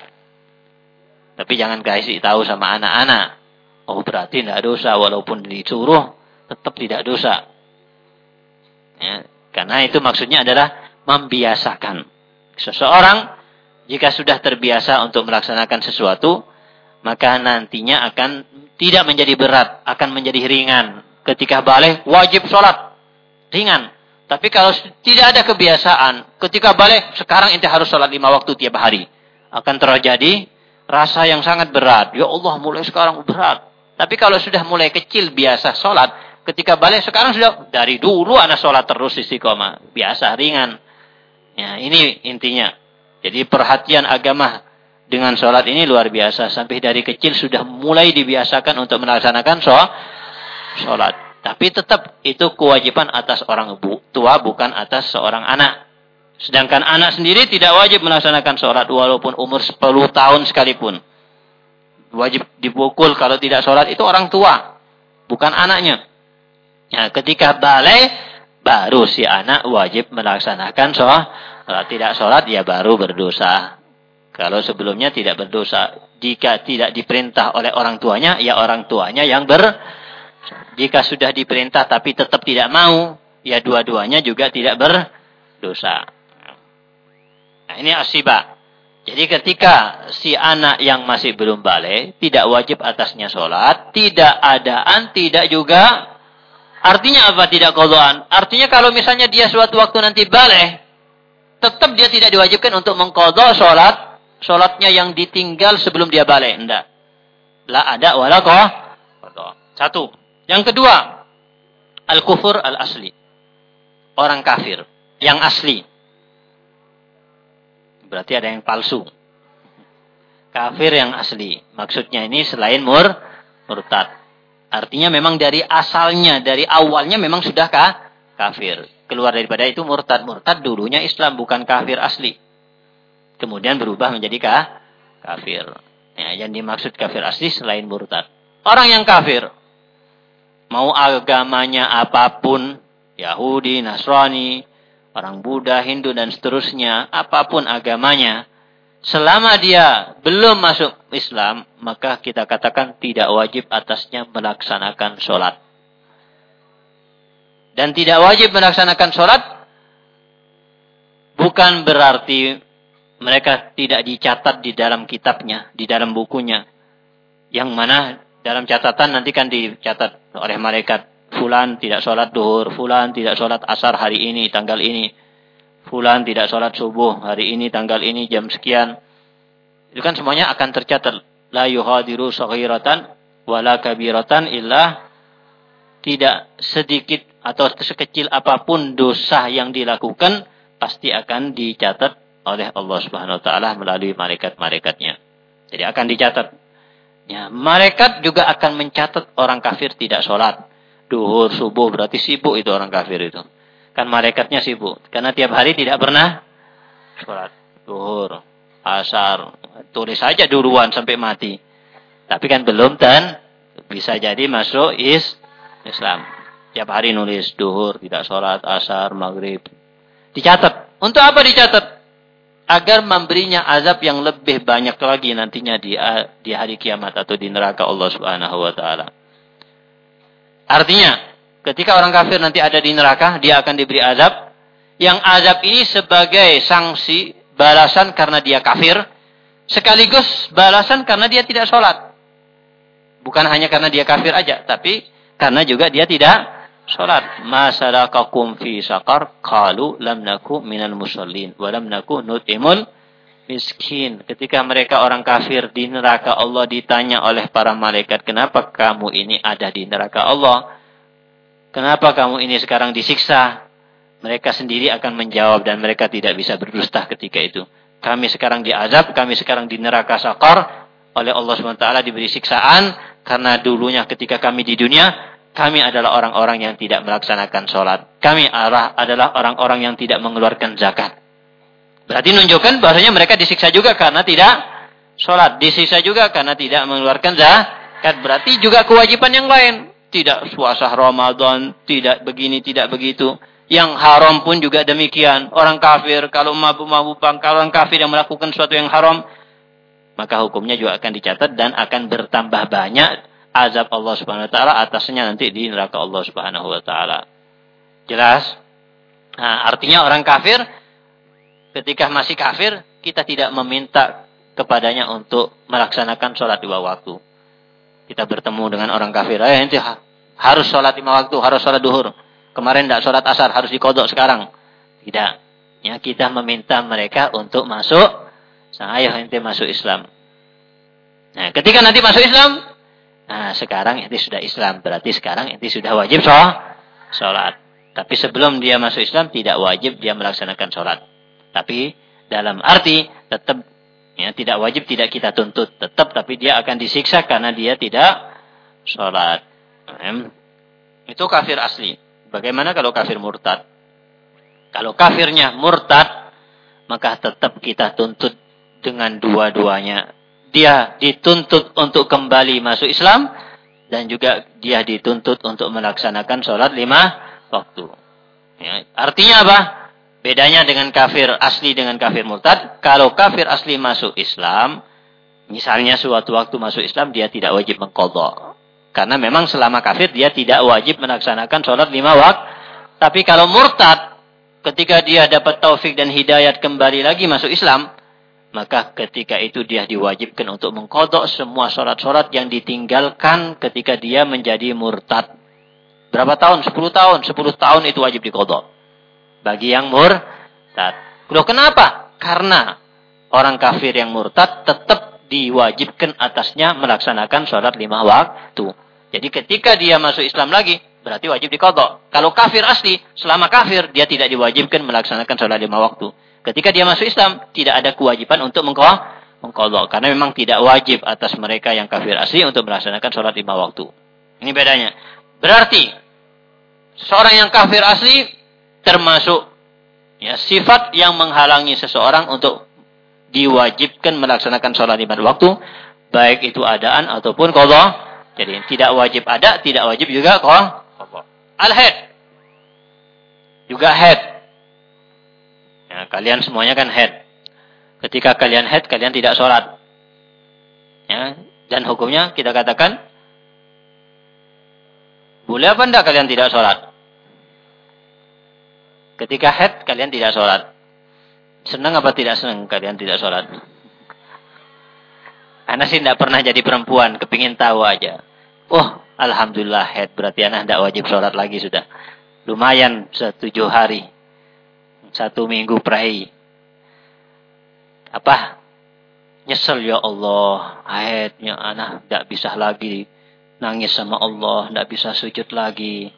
Speaker 1: Tapi jangan kasih tahu sama anak-anak. Oh berarti tidak dosa. Walaupun disuruh tetap tidak dosa. Ya, karena itu maksudnya adalah membiasakan. Seseorang jika sudah terbiasa untuk melaksanakan sesuatu, maka nantinya akan tidak menjadi berat, akan menjadi ringan. Ketika balik, wajib sholat. Ringan. Tapi kalau tidak ada kebiasaan, ketika balik, sekarang inti harus sholat lima waktu tiap hari. Akan terjadi rasa yang sangat berat. Ya Allah, mulai sekarang berat. Tapi kalau sudah mulai kecil biasa sholat, ketika balik sekarang sudah dari dulu anak sholat terus istiqomah. Biasa, ringan. Ya, ini intinya. Jadi perhatian agama dengan sholat ini luar biasa. Sampai dari kecil sudah mulai dibiasakan untuk melaksanakan sholat. Tapi tetap itu kewajiban atas orang tua bukan atas seorang anak. Sedangkan anak sendiri tidak wajib melaksanakan sholat walaupun umur 10 tahun sekalipun. Wajib dipukul kalau tidak sholat itu orang tua. Bukan anaknya. Ya, ketika balai baru si anak wajib melaksanakan sholat kalau tidak sholat, ya baru berdosa. Kalau sebelumnya tidak berdosa. Jika tidak diperintah oleh orang tuanya, ya orang tuanya yang ber. Jika sudah diperintah tapi tetap tidak mau, ya dua-duanya juga tidak berdosa. Nah, ini asibah. Jadi ketika si anak yang masih belum balik, tidak wajib atasnya sholat, tidak adaan, tidak juga. Artinya apa tidak kodoan? Artinya kalau misalnya dia suatu waktu nanti balik, tetap dia tidak diwajibkan untuk mengkodok sholat, sholatnya yang ditinggal sebelum dia balik. Tidak. La ada wala Satu. Yang kedua, al-kufur al-asli. Orang kafir. Yang asli. Berarti ada yang palsu. Kafir yang asli. Maksudnya ini selain mur, murtad. Artinya memang dari asalnya, dari awalnya memang sudah kah? kafir keluar daripada itu murtad. Murtad dulunya Islam bukan kafir asli. Kemudian berubah menjadi kah? kafir. Ya, yang dimaksud kafir asli selain murtad. Orang yang kafir mau agamanya apa pun, Yahudi, Nasrani, orang Buddha, Hindu dan seterusnya, apa pun agamanya, selama dia belum masuk Islam, maka kita katakan tidak wajib atasnya melaksanakan sholat dan tidak wajib melaksanakan sholat, bukan berarti mereka tidak dicatat di dalam kitabnya, di dalam bukunya. Yang mana dalam catatan nanti kan dicatat oleh malaikat. Fulan tidak sholat duhur, Fulan tidak sholat asar hari ini, tanggal ini. Fulan tidak sholat subuh hari ini, tanggal ini, jam sekian. Itu kan semuanya akan tercatat. La yuhadiru saghiratan wala kabiratan illa tidak sedikit atau sekecil apa pun dosa yang dilakukan pasti akan dicatat oleh Allah Subhanahu wa taala melalui malaikat-malaikatnya. Jadi akan dicatat. Ya, malaikat juga akan mencatat orang kafir tidak sholat. Duhur, subuh berarti sibuk itu orang kafir itu. Kan malaikatnya sibuk. Karena tiap hari tidak pernah sholat. Duhur, asar. Tulis saja duluan sampai mati. Tapi kan belum dan bisa jadi masuk is Islam. Tiap hari nulis duhur, tidak sholat, asar, maghrib. Dicatat. Untuk apa dicatat? Agar memberinya azab yang lebih banyak lagi nantinya di, di hari kiamat atau di neraka Allah Subhanahu wa taala. Artinya, ketika orang kafir nanti ada di neraka, dia akan diberi azab. Yang azab ini sebagai sanksi balasan karena dia kafir, sekaligus balasan karena dia tidak sholat. Bukan hanya karena dia kafir aja, tapi karena juga dia tidak Salat. Masalakakum fi sakar. Qalu lam naku minal musallin. Wa lam naku nut'imul miskin. Ketika mereka orang kafir di neraka Allah ditanya oleh para malaikat. Kenapa kamu ini ada di neraka Allah? Kenapa kamu ini sekarang disiksa? Mereka sendiri akan menjawab dan mereka tidak bisa berdusta ketika itu. Kami sekarang diazab, kami sekarang di neraka sakar oleh Allah SWT diberi siksaan karena dulunya ketika kami di dunia kami adalah orang-orang yang tidak melaksanakan sholat. Kami adalah orang-orang yang tidak mengeluarkan zakat. Berarti menunjukkan bahasanya mereka disiksa juga karena tidak sholat. Disiksa juga karena tidak mengeluarkan zakat. Berarti juga kewajiban yang lain. Tidak puasa Ramadan, tidak begini, tidak begitu. Yang haram pun juga demikian. Orang kafir, kalau mabuk-mabukan, kalau orang kafir yang melakukan sesuatu yang haram, maka hukumnya juga akan dicatat dan akan bertambah banyak azab Allah Subhanahu wa taala atasnya nanti di neraka Allah Subhanahu wa taala. Jelas? Nah, artinya orang kafir ketika masih kafir kita tidak meminta kepadanya untuk melaksanakan sholat dua waktu. Kita bertemu dengan orang kafir, eh nanti harus sholat lima waktu, harus sholat duhur. Kemarin tidak sholat asar, harus dikodok sekarang. Tidak. Ya, kita meminta mereka untuk masuk, saya nanti masuk Islam. Nah, ketika nanti masuk Islam, Nah, sekarang inti sudah Islam, berarti sekarang inti sudah wajib sholat. Tapi sebelum dia masuk Islam tidak wajib dia melaksanakan sholat. Tapi dalam arti tetap ya, tidak wajib tidak kita tuntut tetap, tapi dia akan disiksa karena dia tidak sholat. Itu kafir asli. Bagaimana kalau kafir murtad? Kalau kafirnya murtad, maka tetap kita tuntut dengan dua-duanya dia dituntut untuk kembali masuk Islam dan juga dia dituntut untuk melaksanakan sholat lima waktu. Ya, artinya apa? Bedanya dengan kafir asli dengan kafir murtad. Kalau kafir asli masuk Islam, misalnya suatu waktu masuk Islam, dia tidak wajib mengkodok. Karena memang selama kafir dia tidak wajib melaksanakan sholat lima waktu. Tapi kalau murtad, ketika dia dapat taufik dan hidayat kembali lagi masuk Islam, maka ketika itu dia diwajibkan untuk mengkodok semua sholat-sholat yang ditinggalkan ketika dia menjadi murtad. Berapa tahun? 10 tahun. 10 tahun itu wajib dikodok. Bagi yang murtad. Loh kenapa? Karena orang kafir yang murtad tetap diwajibkan atasnya melaksanakan sholat lima waktu. Jadi ketika dia masuk Islam lagi, berarti wajib dikodok. Kalau kafir asli, selama kafir, dia tidak diwajibkan melaksanakan sholat lima waktu. Ketika dia masuk Islam, tidak ada kewajiban untuk mengkodok. Karena memang tidak wajib atas mereka yang kafir asli untuk melaksanakan sholat lima waktu. Ini bedanya. Berarti, seorang yang kafir asli termasuk ya, sifat yang menghalangi seseorang untuk diwajibkan melaksanakan sholat lima waktu. Baik itu adaan ataupun kodok. Jadi tidak wajib ada, tidak wajib juga kodok. Al-head. Juga head Ya, kalian semuanya kan head. Ketika kalian head, kalian tidak sholat. Ya, dan hukumnya kita katakan, boleh apa enggak kalian tidak sholat? Ketika head, kalian tidak sholat. Senang apa tidak senang kalian tidak sholat? Anak sih tidak pernah jadi perempuan, kepingin tahu aja. Oh, Alhamdulillah head, berarti anak tidak wajib sholat lagi sudah. Lumayan setujuh hari satu minggu pray. Apa? Nyesel ya Allah, ayatnya anak tidak bisa lagi nangis sama Allah, tidak bisa sujud lagi,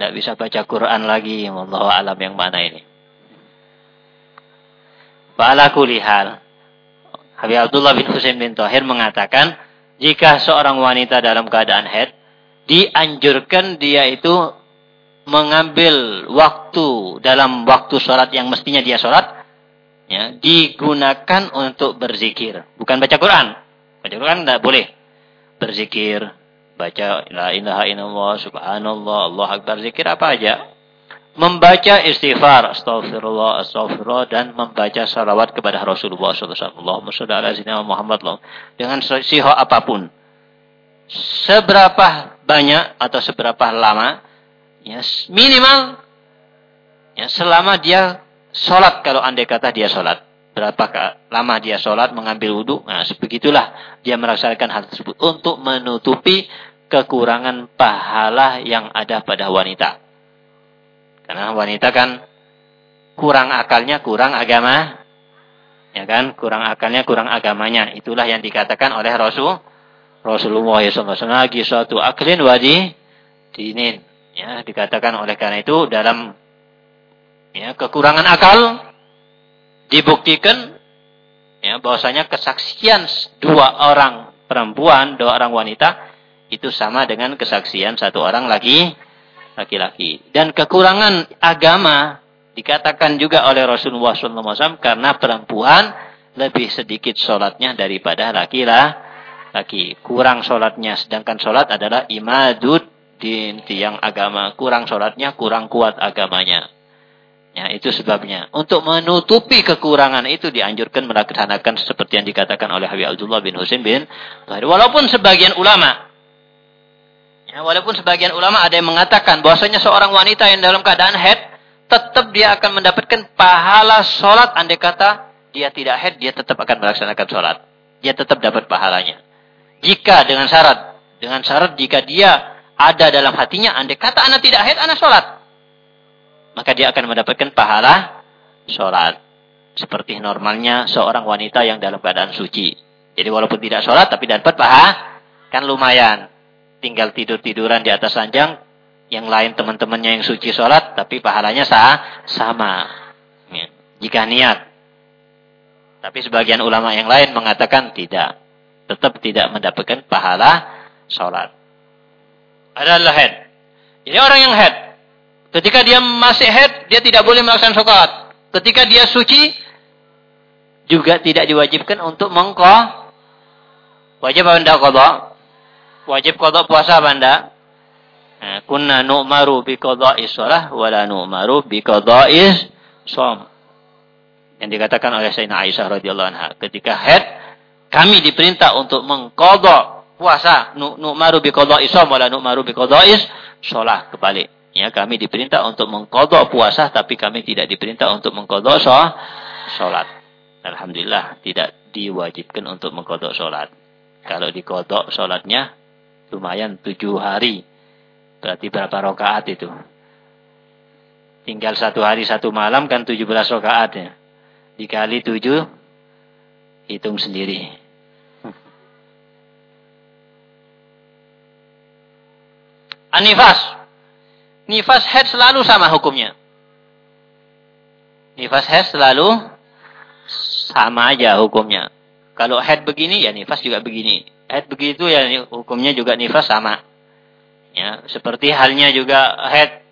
Speaker 1: tidak bisa baca Quran lagi. Allah alam yang mana ini? Fa'ala kulihal. Habib Abdullah bin Husain bin Tahir mengatakan, jika seorang wanita dalam keadaan head, dianjurkan dia itu mengambil waktu dalam waktu sholat yang mestinya dia sholat, ya, digunakan untuk berzikir. Bukan baca Quran. Baca Quran tidak boleh. Berzikir, baca la ilaha illallah, subhanallah, Allah akbar, zikir apa aja. membaca istighfar, astagfirullah, astagfirullah dan membaca salawat kepada Rasulullah SAW. Allahumma sholli ala sayyidina Muhammad dengan siho apa pun. Seberapa banyak atau seberapa lama? Ya minimal ya selama dia sholat. Kalau andai kata dia sholat. Berapa lama dia sholat mengambil wudhu? Nah sebegitulah dia melaksanakan hal tersebut. Untuk menutupi kekurangan pahala yang ada pada wanita karena wanita kan kurang akalnya, kurang agama. Ya kan? Kurang akalnya, kurang agamanya. Itulah yang dikatakan oleh Rasul Rasulullah SAW lagi suatu aklin wadi dinin. Ya, dikatakan oleh karena itu dalam ya, kekurangan akal dibuktikan ya bahwasanya kesaksian dua orang perempuan, dua orang wanita itu sama dengan kesaksian satu orang lagi laki-laki. Dan kekurangan agama dikatakan juga oleh Rasulullah SAW karena perempuan lebih sedikit sholatnya daripada laki-laki. Kurang sholatnya, sedangkan sholat adalah imadud din tiang agama. Kurang sholatnya, kurang kuat agamanya. Ya, itu sebabnya. Untuk menutupi kekurangan itu dianjurkan melaksanakan seperti yang dikatakan oleh Habib Abdullah bin Husain bin Walaupun sebagian ulama Ya, walaupun sebagian ulama ada yang mengatakan bahwasanya seorang wanita yang dalam keadaan head tetap dia akan mendapatkan pahala sholat. Andai kata dia tidak head dia tetap akan melaksanakan sholat. Dia tetap dapat pahalanya. Jika dengan syarat dengan syarat jika dia ada dalam hatinya andai kata anak tidak head anak sholat maka dia akan mendapatkan pahala sholat. Seperti normalnya seorang wanita yang dalam keadaan suci. Jadi walaupun tidak sholat tapi dapat pahala kan lumayan tinggal tidur-tiduran di atas ranjang, yang lain teman-temannya yang suci sholat, tapi pahalanya sah, sama. Ya. Jika niat. Tapi sebagian ulama yang lain mengatakan tidak. Tetap tidak mendapatkan pahala sholat. Adalah head. Jadi orang yang head. Ketika dia masih head, dia tidak boleh melaksanakan sholat. Ketika dia suci, juga tidak diwajibkan untuk mengkoh. Wajib apa tidak? Wajib kodok puasa apa enggak? Nah, kunna nu'maru bi shalah wa la nu'maru bi qada'i shom. Yang dikatakan oleh Sayyidina Aisyah radhiyallahu anha, ketika haid kami diperintah untuk mengkodok puasa, nu'maru bi qada'i shom wa la nu'maru bi qada'i shalah kebalik. Ya, kami diperintah untuk mengkodok puasa tapi kami tidak diperintah untuk mengkodok sholat. Alhamdulillah tidak diwajibkan untuk mengkodok sholat. Kalau dikodok sholatnya Lumayan tujuh hari. Berarti berapa rokaat itu? Tinggal satu hari satu malam kan tujuh belas rokaat ya. Dikali tujuh, hitung sendiri. Anifas. Nifas head selalu sama hukumnya. Nifas head selalu sama aja hukumnya. Kalau head begini, ya nifas juga begini. Haid begitu ya hukumnya juga nifas sama. Ya, seperti halnya juga haid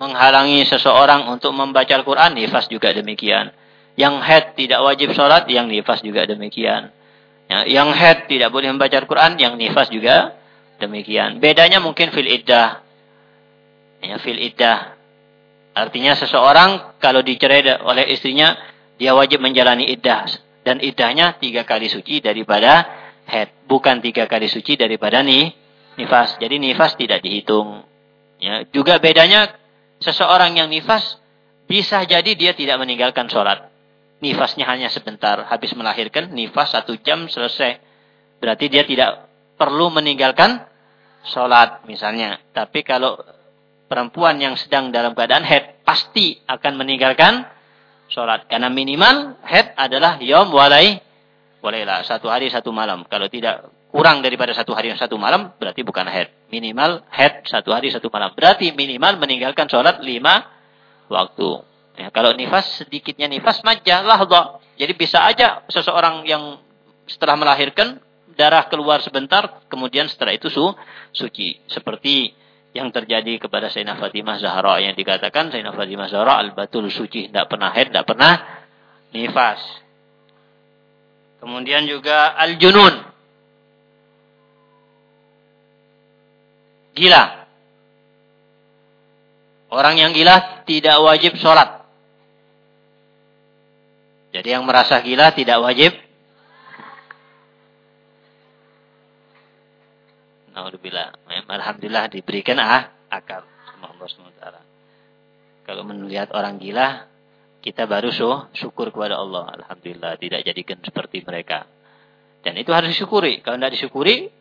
Speaker 1: menghalangi seseorang untuk membaca Al-Quran, nifas juga demikian. Yang haid tidak wajib sholat, yang nifas juga demikian. Ya, yang haid tidak boleh membaca Al-Quran, yang nifas juga demikian. Bedanya mungkin fil iddah. Ya, fil iddah. Artinya seseorang kalau dicerai oleh istrinya, dia wajib menjalani iddah. Dan iddahnya tiga kali suci daripada head. Bukan tiga kali suci daripada nih, nifas. Jadi nifas tidak dihitung. Ya, juga bedanya seseorang yang nifas bisa jadi dia tidak meninggalkan sholat. Nifasnya hanya sebentar. Habis melahirkan, nifas satu jam selesai. Berarti dia tidak perlu meninggalkan sholat misalnya. Tapi kalau perempuan yang sedang dalam keadaan head, pasti akan meninggalkan sholat. Karena minimal head adalah yom walai bolehlah satu hari satu malam. Kalau tidak kurang daripada satu hari satu malam, berarti bukan head. Minimal head satu hari satu malam. Berarti minimal meninggalkan sholat lima waktu. Ya, kalau nifas, sedikitnya nifas, majalah Jadi bisa aja seseorang yang setelah melahirkan, darah keluar sebentar, kemudian setelah itu su, suci. Seperti yang terjadi kepada Sayyidina Fatimah Zahra yang dikatakan Sayyidina Fatimah Zahra al-batul suci, tidak pernah head, tidak pernah nifas. Kemudian juga al-junun. Gila. Orang yang gila tidak wajib sholat. Jadi yang merasa gila tidak wajib. Alhamdulillah. Alhamdulillah diberikan ah, akal. Allah Kalau melihat orang gila, kita baru so, syukur kepada Allah. Alhamdulillah tidak jadikan seperti mereka. Dan itu harus disyukuri. Kalau tidak disyukuri,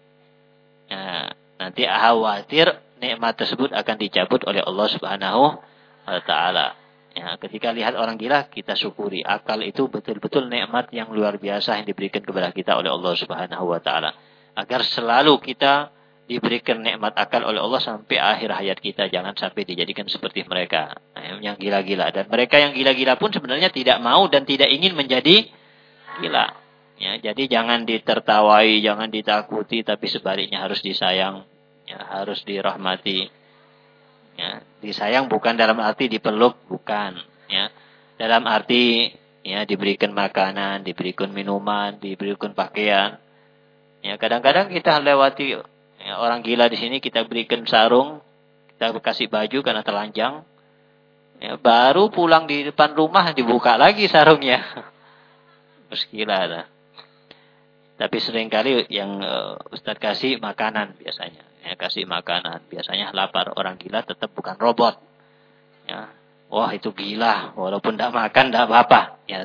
Speaker 1: ya, nanti khawatir nikmat tersebut akan dicabut oleh Allah Subhanahu wa taala. Ya, ketika lihat orang gila, kita syukuri. Akal itu betul-betul nikmat yang luar biasa yang diberikan kepada kita oleh Allah Subhanahu wa taala. Agar selalu kita diberikan nikmat akal oleh Allah sampai akhir hayat kita. Jangan sampai dijadikan seperti mereka. Nah, yang gila-gila. Dan mereka yang gila-gila pun sebenarnya tidak mau dan tidak ingin menjadi gila. Ya, jadi jangan ditertawai, jangan ditakuti, tapi sebaliknya harus disayang, ya, harus dirahmati. Ya, disayang bukan dalam arti dipeluk, bukan. Ya, dalam arti ya diberikan makanan, diberikan minuman, diberikan pakaian. Ya, kadang-kadang kita lewati Ya, orang gila di sini kita berikan sarung, kita kasih baju karena telanjang. Ya, baru pulang di depan rumah dibuka lagi sarungnya. *laughs* Terus gila ada. Tapi sering kali yang uh, Ustadz kasih makanan biasanya. Ya, kasih makanan. Biasanya lapar orang gila tetap bukan robot. Ya. Wah itu gila. Walaupun tidak makan tidak apa-apa. Ya.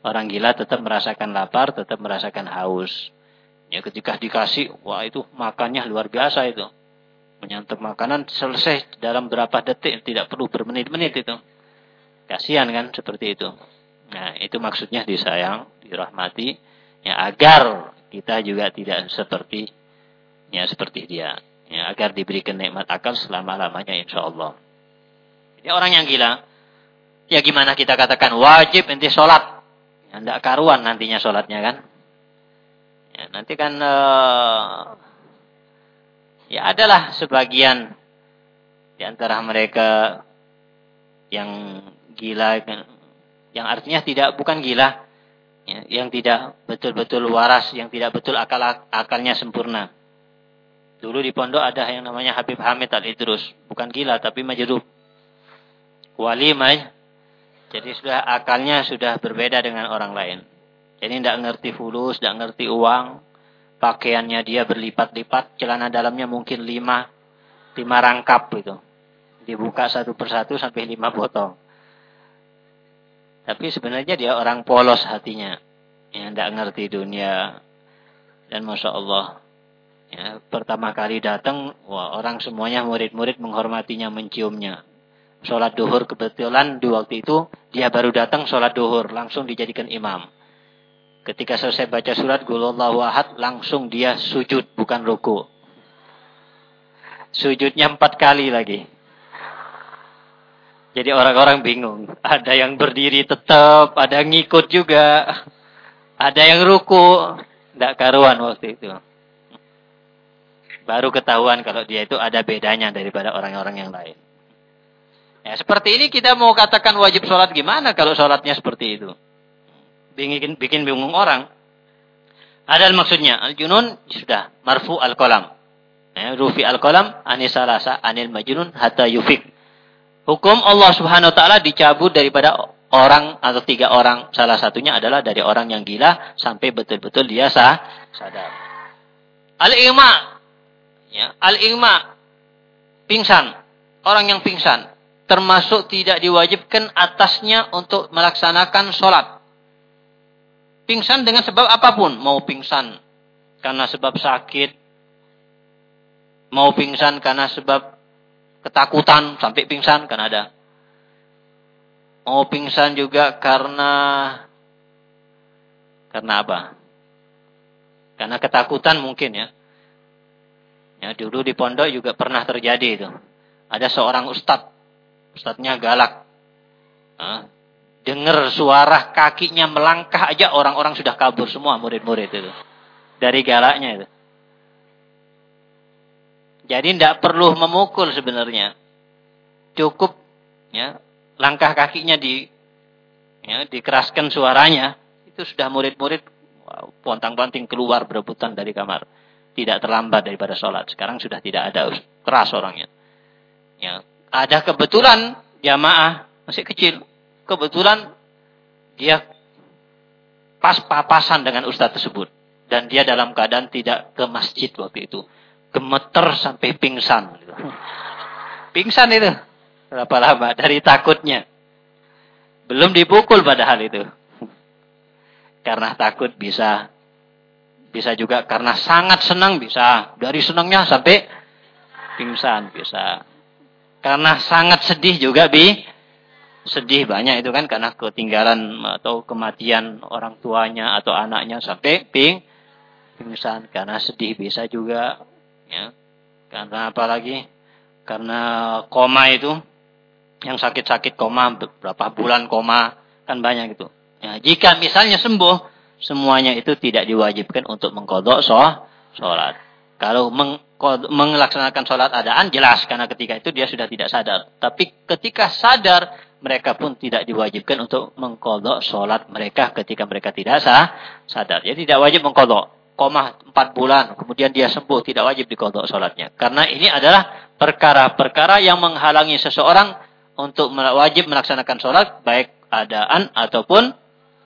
Speaker 1: Orang gila tetap merasakan lapar, tetap merasakan haus. Ya ketika dikasih, wah itu makannya luar biasa itu. Menyantap makanan selesai dalam berapa detik, tidak perlu bermenit-menit itu. Kasihan kan seperti itu. Nah, itu maksudnya disayang, dirahmati, ya agar kita juga tidak seperti ya seperti dia. Ya, agar diberikan nikmat akal selama-lamanya insya Allah. Jadi orang yang gila, ya gimana kita katakan wajib inti sholat. Ya, tidak karuan nantinya sholatnya kan. Ya, nanti kan uh, ya adalah sebagian di antara mereka yang gila yang artinya tidak bukan gila ya, yang tidak betul-betul waras yang tidak betul akal akalnya sempurna. Dulu di pondok ada yang namanya Habib Hamid Al Idrus bukan gila tapi majrub wali maj jadi sudah akalnya sudah berbeda dengan orang lain jadi tidak ngerti fulus, tidak ngerti uang. Pakaiannya dia berlipat-lipat, celana dalamnya mungkin lima, lima rangkap itu. Dibuka satu persatu sampai lima potong. Tapi sebenarnya dia orang polos hatinya. Yang tidak ngerti dunia. Dan Masya Allah. Ya, pertama kali datang, wah orang semuanya murid-murid menghormatinya, menciumnya. Sholat duhur kebetulan di waktu itu, dia baru datang sholat duhur, langsung dijadikan imam. Ketika selesai baca surat Gulallahu Ahad, langsung dia sujud, bukan ruku. Sujudnya empat kali lagi. Jadi orang-orang bingung. Ada yang berdiri tetap, ada yang ngikut juga. Ada yang ruku. Tidak karuan waktu itu. Baru ketahuan kalau dia itu ada bedanya daripada orang-orang yang lain. Ya, seperti ini kita mau katakan wajib sholat gimana kalau sholatnya seperti itu bikin, bikin bingung orang. Ada maksudnya, al-junun sudah marfu al-qalam. Ya, rufi al-qalam anisalasa anil majnun hatta yufik. Hukum Allah Subhanahu wa taala dicabut daripada orang atau tiga orang. Salah satunya adalah dari orang yang gila sampai betul-betul dia sah, sadar. Al-igma. Ya, al-igma pingsan. Orang yang pingsan termasuk tidak diwajibkan atasnya untuk melaksanakan sholat. Pingsan dengan sebab apa pun. Mau pingsan karena sebab sakit. Mau pingsan karena sebab ketakutan sampai pingsan kan ada. Mau pingsan juga karena karena apa? Karena ketakutan mungkin ya. Ya dulu di pondok juga pernah terjadi itu. Ada seorang ustadz, ustadznya galak dengar suara kakinya melangkah aja orang-orang sudah kabur semua murid-murid itu. Dari galaknya itu. Jadi tidak perlu memukul sebenarnya. Cukup ya langkah kakinya di ya, dikeraskan suaranya itu sudah murid-murid pontang-panting keluar berebutan dari kamar. Tidak terlambat daripada sholat. Sekarang sudah tidak ada keras orangnya. Ya, ada kebetulan jamaah masih kecil. Kebetulan dia pas papasan dengan ustadz tersebut. Dan dia dalam keadaan tidak ke masjid waktu itu. Gemeter sampai pingsan. Pingsan itu. Berapa lama? Dari takutnya. Belum dipukul padahal itu. Karena takut bisa. Bisa juga karena sangat senang bisa. Dari senangnya sampai pingsan bisa. Karena sangat sedih juga bi sedih banyak itu kan karena ketinggalan atau kematian orang tuanya atau anaknya sampai ping pingsan. Karena sedih bisa juga ya. Karena apa lagi? Karena koma itu yang sakit-sakit koma berapa bulan koma kan banyak itu ya jika misalnya sembuh semuanya itu tidak diwajibkan untuk mengkodok sholat kalau meng, melaksanakan sholat adaan jelas karena ketika itu dia sudah tidak sadar tapi ketika sadar mereka pun tidak diwajibkan untuk mengkodok sholat mereka ketika mereka tidak sah, sadar. Jadi tidak wajib mengkodok. Komah empat bulan, kemudian dia sembuh, tidak wajib dikodok sholatnya. Karena ini adalah perkara-perkara yang menghalangi seseorang untuk wajib melaksanakan sholat, baik adaan ataupun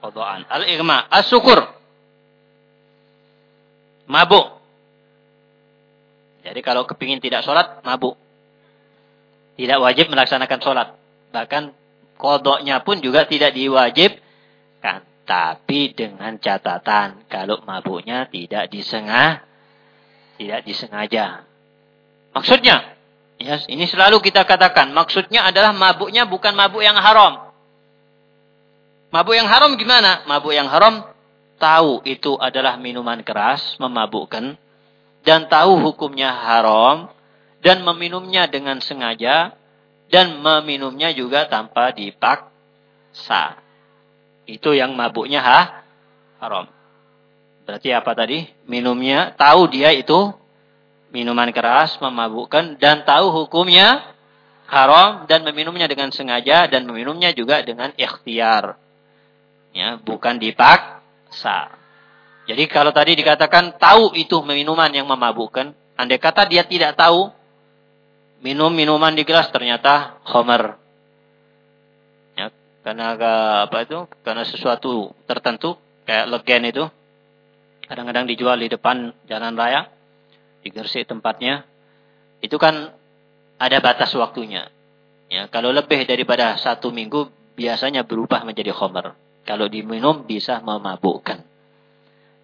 Speaker 1: kodokan. Al-Ighma, as-syukur. Mabuk. Jadi kalau kepingin tidak sholat, mabuk. Tidak wajib melaksanakan sholat. Bahkan kodoknya pun juga tidak diwajibkan. Tapi dengan catatan kalau mabuknya tidak disengah, tidak disengaja. Maksudnya, ya, ini selalu kita katakan, maksudnya adalah mabuknya bukan mabuk yang haram. Mabuk yang haram gimana? Mabuk yang haram tahu itu adalah minuman keras, memabukkan, dan tahu hukumnya haram, dan meminumnya dengan sengaja, dan meminumnya juga tanpa dipaksa. Itu yang mabuknya ha? haram. Berarti apa tadi? Minumnya, tahu dia itu minuman keras, memabukkan, dan tahu hukumnya haram, dan meminumnya dengan sengaja, dan meminumnya juga dengan ikhtiar. Ya, bukan dipaksa. Jadi kalau tadi dikatakan tahu itu minuman yang memabukkan, andai kata dia tidak tahu, minum minuman di gelas ternyata homer. Ya, karena apa itu? Karena sesuatu tertentu kayak legen itu kadang-kadang dijual di depan jalan raya di Gresik tempatnya. Itu kan ada batas waktunya. Ya, kalau lebih daripada satu minggu biasanya berubah menjadi homer. Kalau diminum bisa memabukkan.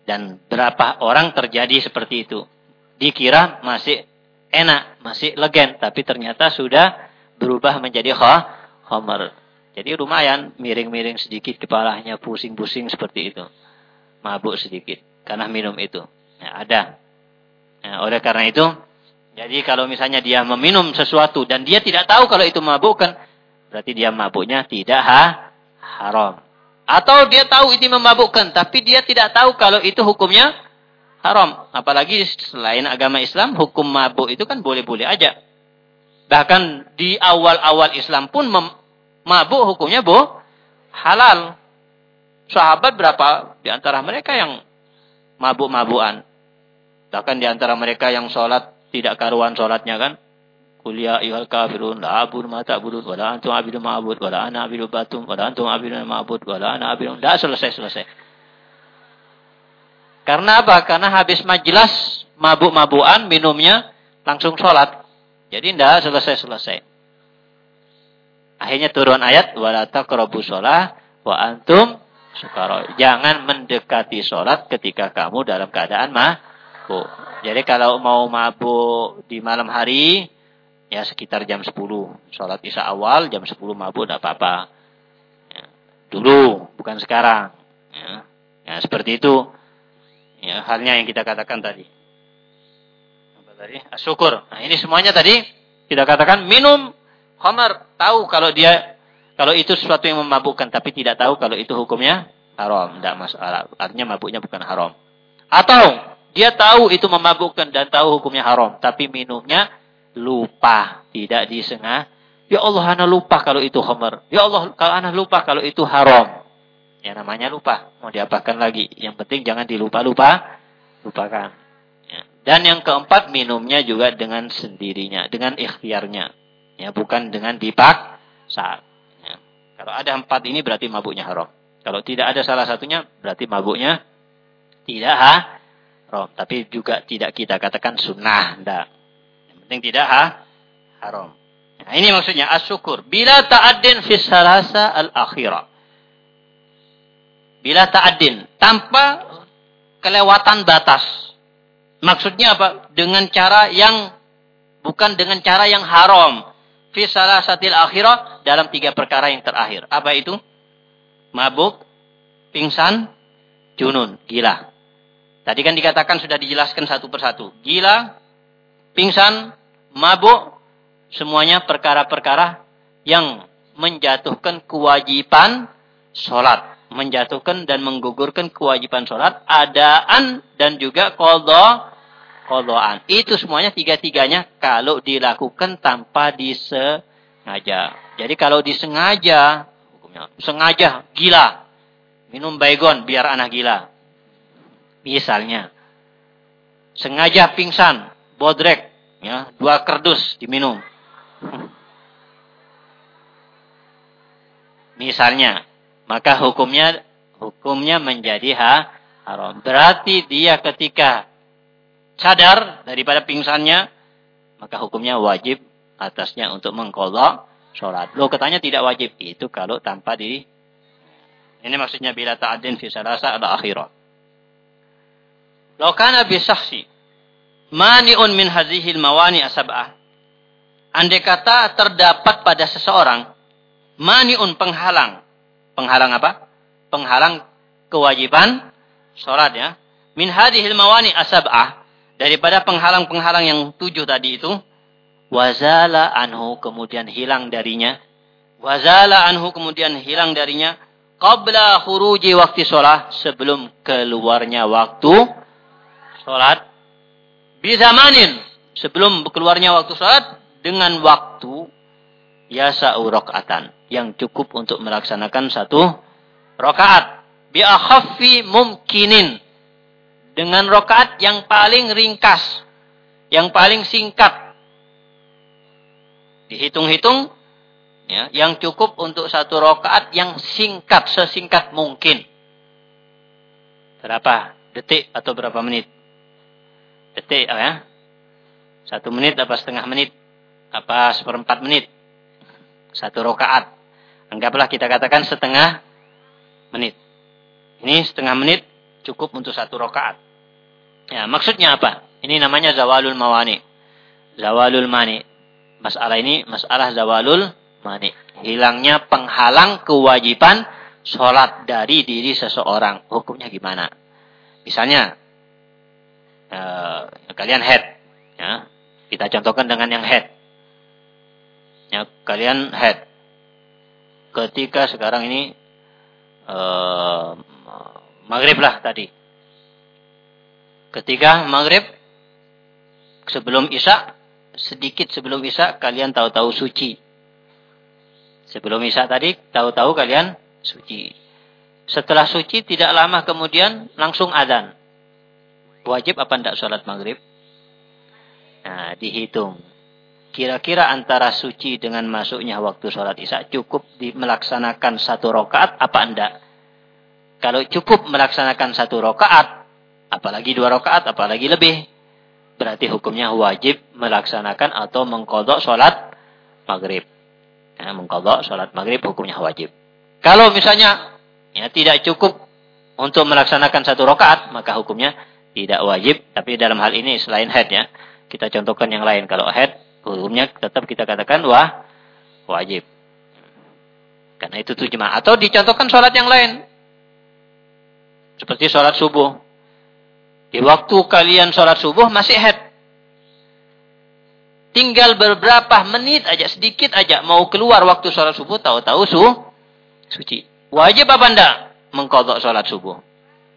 Speaker 1: Dan berapa orang terjadi seperti itu. Dikira masih enak, masih legen, tapi ternyata sudah berubah menjadi homer. Jadi lumayan miring-miring sedikit kepalanya, pusing-pusing seperti itu. Mabuk sedikit karena minum itu. Ya, ada. Ya, oleh karena itu, jadi kalau misalnya dia meminum sesuatu dan dia tidak tahu kalau itu mabukkan, berarti dia mabuknya tidak ha, haram. Atau dia tahu itu memabukkan, tapi dia tidak tahu kalau itu hukumnya haram. Apalagi selain agama Islam, hukum mabuk itu kan boleh-boleh aja. Bahkan di awal-awal Islam pun mabuk hukumnya bu halal. Sahabat berapa di antara mereka yang mabuk-mabukan? Bahkan di antara mereka yang sholat tidak karuan sholatnya kan? Kuliah ihal kafirun la abud ma ta'budun wala antum abidun ma'bud wala ana abidu batum wala antum abidun ma'bud wala ana abidun. Dah selesai-selesai. Karena apa? Karena habis majelis mabuk-mabuan minumnya langsung sholat. Jadi tidak selesai-selesai. Akhirnya turun ayat wala taqrabu sholat wa antum sukara. Jangan mendekati sholat ketika kamu dalam keadaan mabuk. Jadi kalau mau mabuk di malam hari ya sekitar jam 10. Sholat isya awal jam 10 mabuk tidak apa-apa. Ya, dulu bukan sekarang. Ya, ya seperti itu. Ya, halnya yang kita katakan tadi. Apa tadi? Syukur. Nah, ini semuanya tadi kita katakan minum khamar, tahu kalau dia kalau itu sesuatu yang memabukkan tapi tidak tahu kalau itu hukumnya haram, tidak masalah. Artinya mabuknya bukan haram. Atau dia tahu itu memabukkan dan tahu hukumnya haram, tapi minumnya lupa, tidak disengah. Ya Allah, ana lupa kalau itu khamar. Ya Allah, kalau ana lupa kalau itu haram. Ya namanya lupa. Mau diapakan lagi. Yang penting jangan dilupa-lupa. Lupakan. Ya. Dan yang keempat minumnya juga dengan sendirinya. Dengan ikhtiarnya. Ya, bukan dengan dipaksa. Ya. Kalau ada empat ini berarti mabuknya haram. Kalau tidak ada salah satunya berarti mabuknya tidak haram. Tapi juga tidak kita katakan sunnah. Tidak. Yang tidak ha, haram. Nah, ini maksudnya asyukur. Bila ta'addin fi salasa al-akhirah. Bila ta'addin. Tanpa kelewatan batas. Maksudnya apa? Dengan cara yang bukan dengan cara yang haram fi salasatil akhirah dalam tiga perkara yang terakhir. Apa itu? Mabuk, pingsan, junun, gila. Tadi kan dikatakan sudah dijelaskan satu persatu. Gila, pingsan, mabuk, semuanya perkara-perkara yang menjatuhkan kewajiban sholat. Menjatuhkan dan menggugurkan kewajiban sholat. Adaan dan juga kodoh kodoan. Itu semuanya tiga-tiganya kalau dilakukan tanpa disengaja. Jadi kalau disengaja, hukumnya sengaja gila, minum baygon biar anak gila. Misalnya, sengaja pingsan, bodrek, ya dua kerdus diminum. Misalnya, maka hukumnya hukumnya menjadi ha, haram. Berarti dia ketika sadar daripada pingsannya, maka hukumnya wajib atasnya untuk mengkodok sholat. Lo katanya tidak wajib. Itu kalau tanpa di... Ini maksudnya bila ta'adin fi salasa ada akhirat. Lo kana bisahsi. Mani'un min hazihil mawani asab'ah. Andai kata terdapat pada seseorang. Mani'un penghalang. Penghalang apa? Penghalang kewajiban sholat ya. Min hadihil mawani asab'ah daripada penghalang-penghalang yang tujuh tadi itu wazala anhu kemudian hilang darinya wazala anhu kemudian hilang darinya qabla khuruji waktu sholat sebelum keluarnya waktu sholat bizamanin sebelum keluarnya waktu sholat dengan waktu yasa rakaatan yang cukup untuk melaksanakan satu rakaat bi akhaffi mumkinin dengan rokaat yang paling ringkas, yang paling singkat. Dihitung-hitung, ya, yang cukup untuk satu rokaat yang singkat, sesingkat mungkin. Berapa detik atau berapa menit? Detik, ya. Satu menit apa setengah menit? Apa seperempat menit? Satu rokaat. Anggaplah kita katakan setengah menit. Ini setengah menit cukup untuk satu rokaat. Ya, maksudnya apa? Ini namanya zawalul mawani. Zawalul mani. Masalah ini masalah zawalul mani. Hilangnya penghalang kewajiban sholat dari diri seseorang. Hukumnya gimana? Misalnya, eh, kalian head. Ya, kita contohkan dengan yang head. Ya, kalian head. Ketika sekarang ini eh, maghrib lah tadi Ketika maghrib sebelum isya sedikit sebelum isya kalian tahu-tahu suci. Sebelum isya tadi tahu-tahu kalian suci. Setelah suci tidak lama kemudian langsung adzan. Wajib apa tidak sholat maghrib? Nah, dihitung. Kira-kira antara suci dengan masuknya waktu sholat isya cukup di, melaksanakan satu rokaat apa enggak? Kalau cukup melaksanakan satu rokaat, apalagi dua rakaat, apalagi lebih. Berarti hukumnya wajib melaksanakan atau mengkodok sholat maghrib. Ya, mengkodok sholat maghrib hukumnya wajib. Kalau misalnya ya, tidak cukup untuk melaksanakan satu rakaat, maka hukumnya tidak wajib. Tapi dalam hal ini selain head ya, kita contohkan yang lain. Kalau head, hukumnya tetap kita katakan wah wajib. Karena itu tuh jemaah. Atau dicontohkan sholat yang lain. Seperti sholat subuh. Di waktu kalian sholat subuh masih head. Tinggal beberapa menit aja, sedikit aja. Mau keluar waktu sholat subuh, tahu-tahu su, suci. Wajib apa enggak? Mengkodok sholat subuh.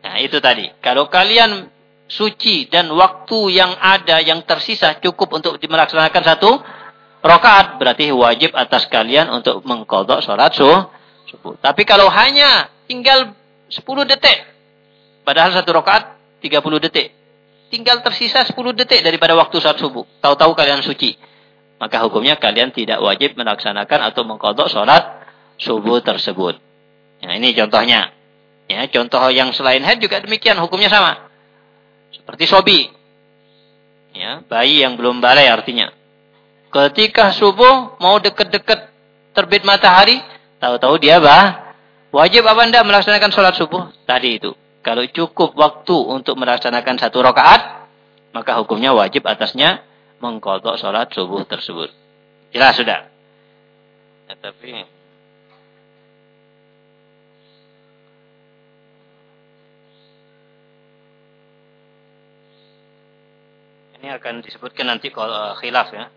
Speaker 1: Nah itu tadi. Kalau kalian suci dan waktu yang ada, yang tersisa cukup untuk melaksanakan satu rokaat. Berarti wajib atas kalian untuk mengkodok sholat subuh. Tapi kalau hanya tinggal 10 detik. Padahal satu rokaat 30 detik. Tinggal tersisa 10 detik daripada waktu saat subuh. Tahu-tahu kalian suci. maka hukumnya kalian tidak wajib melaksanakan atau mengkodok sholat subuh tersebut. Ya, ini contohnya. Ya, contoh yang selain haid juga demikian, hukumnya sama. Seperti sobi. Ya, bayi yang belum balai artinya. Ketika subuh mau deket-deket terbit matahari, tahu-tahu dia bah, wajib apa anda melaksanakan sholat subuh? Tadi itu. Kalau cukup waktu untuk melaksanakan satu rakaat, maka hukumnya wajib atasnya mengkodok sholat subuh tersebut. Jelas sudah. Ya, tapi ini akan disebutkan nanti kalau uh, khilaf ya.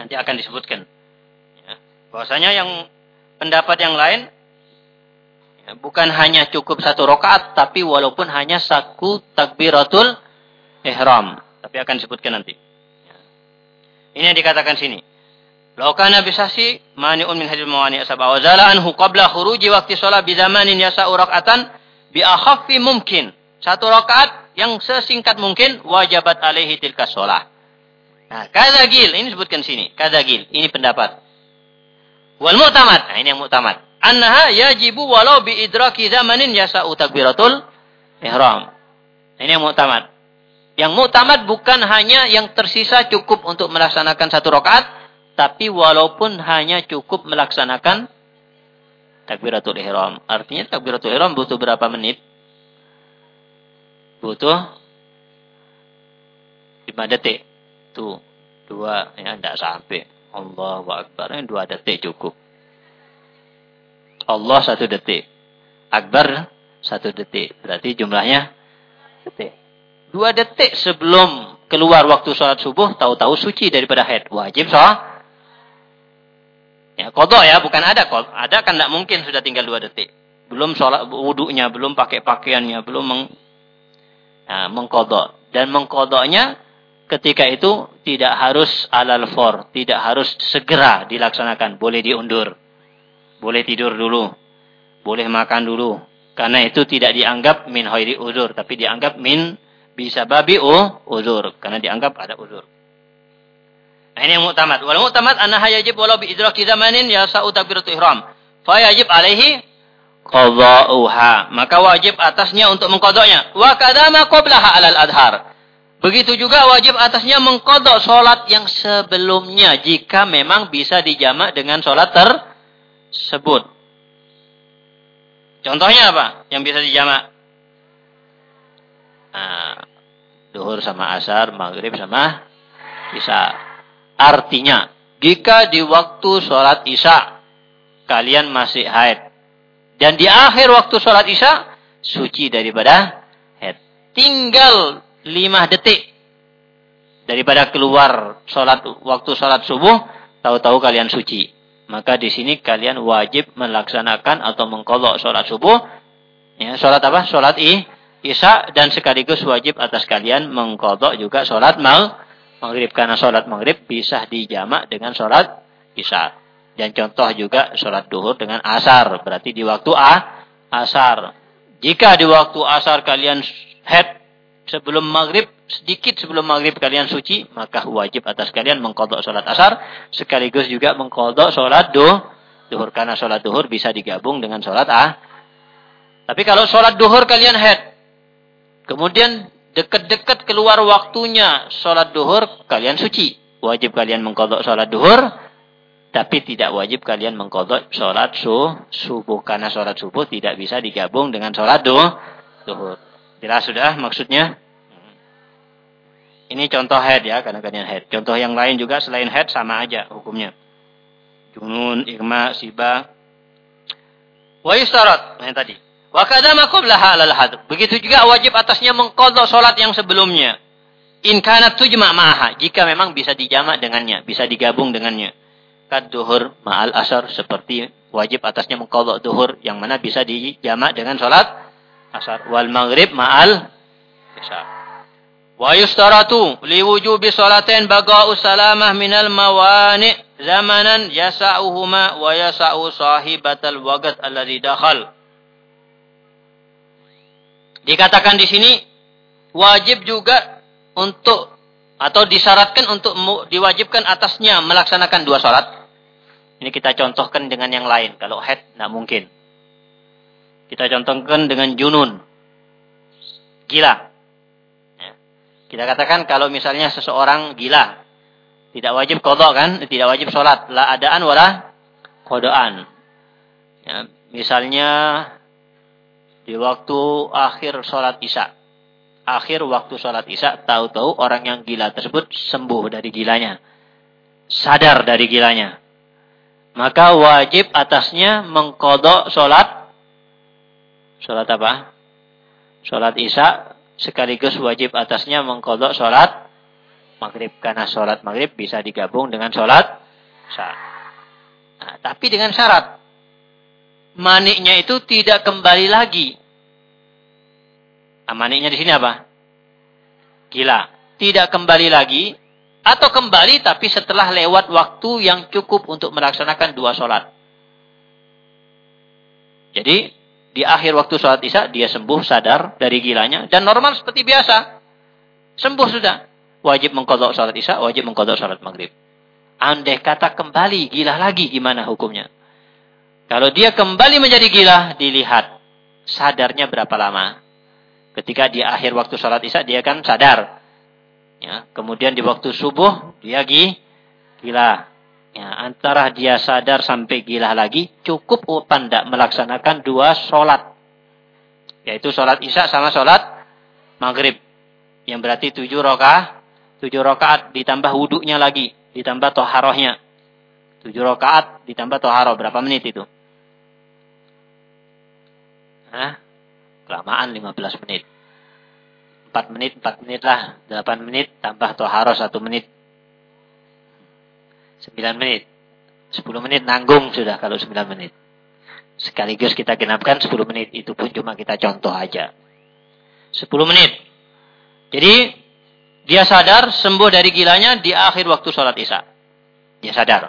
Speaker 1: Nanti akan disebutkan. Ya. Bahwasanya yang pendapat yang lain Ya, bukan hanya cukup satu rakaat, tapi walaupun hanya satu takbiratul ihram. Tapi akan disebutkan nanti. Ya. Ini yang dikatakan sini. Laukana bisasi mani'un min hadil mawani asaba wa zala anhu qabla khuruji bi zamanin yasa'u rak'atan bi akhaffi mumkin. Satu rakaat yang sesingkat mungkin wajabat alaihi tilka shalah. Nah, kadzagil ini disebutkan sini, kadzagil. Ini pendapat. Wal mu'tamad. Nah, ini yang mu'tamad annaha yajibu walau bi idraki zamanin yasa'u takbiratul ihram. Ini yang muktamad. Yang muktamad bukan hanya yang tersisa cukup untuk melaksanakan satu rakaat, tapi walaupun hanya cukup melaksanakan takbiratul ihram. Artinya takbiratul ihram butuh berapa menit? Butuh 5 detik. Tuh, dua, ya tidak sampai. Allahu Akbar, dua detik cukup. Allah satu detik. Akbar satu detik. Berarti jumlahnya detik. Dua detik sebelum keluar waktu sholat subuh, tahu-tahu suci daripada haid. Wajib sholat. Ya, kodok ya, bukan ada. Ada kan tidak mungkin sudah tinggal dua detik. Belum sholat wudhunya, belum pakai pakaiannya, belum meng, ya, mengkodok. Dan mengkodoknya ketika itu tidak harus alal for, tidak harus segera dilaksanakan, boleh diundur. Boleh tidur dulu. Boleh makan dulu. Karena itu tidak dianggap min hoiri uzur. Tapi dianggap min bisa babi oh uzur. Karena dianggap ada uzur. Nah ini yang mu'tamad. Walau mu'tamad anna yajib walau bi idraki zamanin ya sa'u takbiratu ihram. Fayajib alaihi qadha'uha. Maka wajib atasnya untuk mengkodoknya. Wa kadama qoblaha alal adhar. Begitu juga wajib atasnya mengkodok solat yang sebelumnya. Jika memang bisa dijamak dengan solat ter sebut. Contohnya apa yang bisa dijamak? Nah, duhur sama asar, maghrib sama isya. Artinya, jika di waktu sholat isya kalian masih haid dan di akhir waktu sholat isya suci daripada haid, tinggal lima detik daripada keluar sholat waktu sholat subuh, tahu-tahu kalian suci maka di sini kalian wajib melaksanakan atau mengkolok sholat subuh. Ya, sholat apa? Sholat i, isya dan sekaligus wajib atas kalian mengkodok juga sholat mal maghrib karena sholat maghrib bisa dijamak dengan sholat isya. Dan contoh juga sholat duhur dengan asar berarti di waktu a asar. Jika di waktu asar kalian head sebelum maghrib, sedikit sebelum maghrib kalian suci, maka wajib atas kalian mengkodok sholat asar, sekaligus juga mengkodok sholat duh, duhur. Karena sholat duhur bisa digabung dengan sholat ah. Tapi kalau sholat duhur kalian head, kemudian dekat-dekat keluar waktunya sholat duhur, kalian suci. Wajib kalian mengkodok sholat duhur, tapi tidak wajib kalian mengkodok sholat subuh. Karena sholat subuh tidak bisa digabung dengan sholat duh, duhur. Jelas sudah maksudnya? Ini contoh head ya, karena kalian head. Contoh yang lain juga selain head sama aja hukumnya. Junun, irma, siba. Wa yustarat. Yang tadi. Wa kadama qablaha alal. Begitu juga wajib atasnya mengkodok solat yang sebelumnya. In kanat tujma. Jika memang bisa dijamak dengannya. Bisa digabung dengannya. Kad duhur ma'al asar. Seperti wajib atasnya mengkodok duhur. Yang mana bisa dijamak dengan solat asar wal maghrib ma'al isya. Wa yustaratu li wujubi salatain baga'u salamah minal mawani zamanan yasa'uhuma wa yasa'u sahibatal waqt alladhi dakhal. Dikatakan di sini wajib juga untuk atau disyaratkan untuk diwajibkan atasnya melaksanakan dua sholat. Ini kita contohkan dengan yang lain. Kalau head, tidak mungkin. Kita contohkan dengan junun. Gila. Ya. Kita katakan kalau misalnya seseorang gila. Tidak wajib kodok kan? Tidak wajib sholat. La adaan wala kodoan. Ya. Misalnya di waktu akhir sholat isya akhir waktu sholat isya, tahu-tahu orang yang gila tersebut sembuh dari gilanya. Sadar dari gilanya. Maka wajib atasnya mengkodok sholat. Sholat apa? Sholat isya sekaligus wajib atasnya mengkodok sholat maghrib. Karena sholat maghrib bisa digabung dengan sholat isya. Nah, tapi dengan syarat. Maniknya itu tidak kembali lagi Amaniknya di sini apa? Gila. Tidak kembali lagi atau kembali tapi setelah lewat waktu yang cukup untuk melaksanakan dua sholat. Jadi di akhir waktu sholat isya dia sembuh sadar dari gilanya dan normal seperti biasa. Sembuh sudah. Wajib mengkodok sholat isya, wajib mengkodok sholat maghrib. Andai kata kembali gila lagi gimana hukumnya? Kalau dia kembali menjadi gila, dilihat sadarnya berapa lama. Ketika di akhir waktu sholat isya dia kan sadar. Ya, kemudian di waktu subuh dia gila. Ya, antara dia sadar sampai gila lagi cukup apa tidak melaksanakan dua sholat. Yaitu sholat isya sama sholat maghrib. Yang berarti tujuh rakaat, tujuh rakaat ditambah wuduknya lagi, ditambah toharohnya. Tujuh rakaat ditambah toharoh berapa menit itu? Hah? Kelamaan 15 menit. 4 menit, 4 menit lah. 8 menit tambah toharo 1 menit. 9 menit. 10 menit nanggung sudah kalau 9 menit. Sekaligus kita genapkan 10 menit. Itu pun cuma kita contoh aja. 10 menit. Jadi dia sadar sembuh dari gilanya di akhir waktu sholat isya. Dia sadar.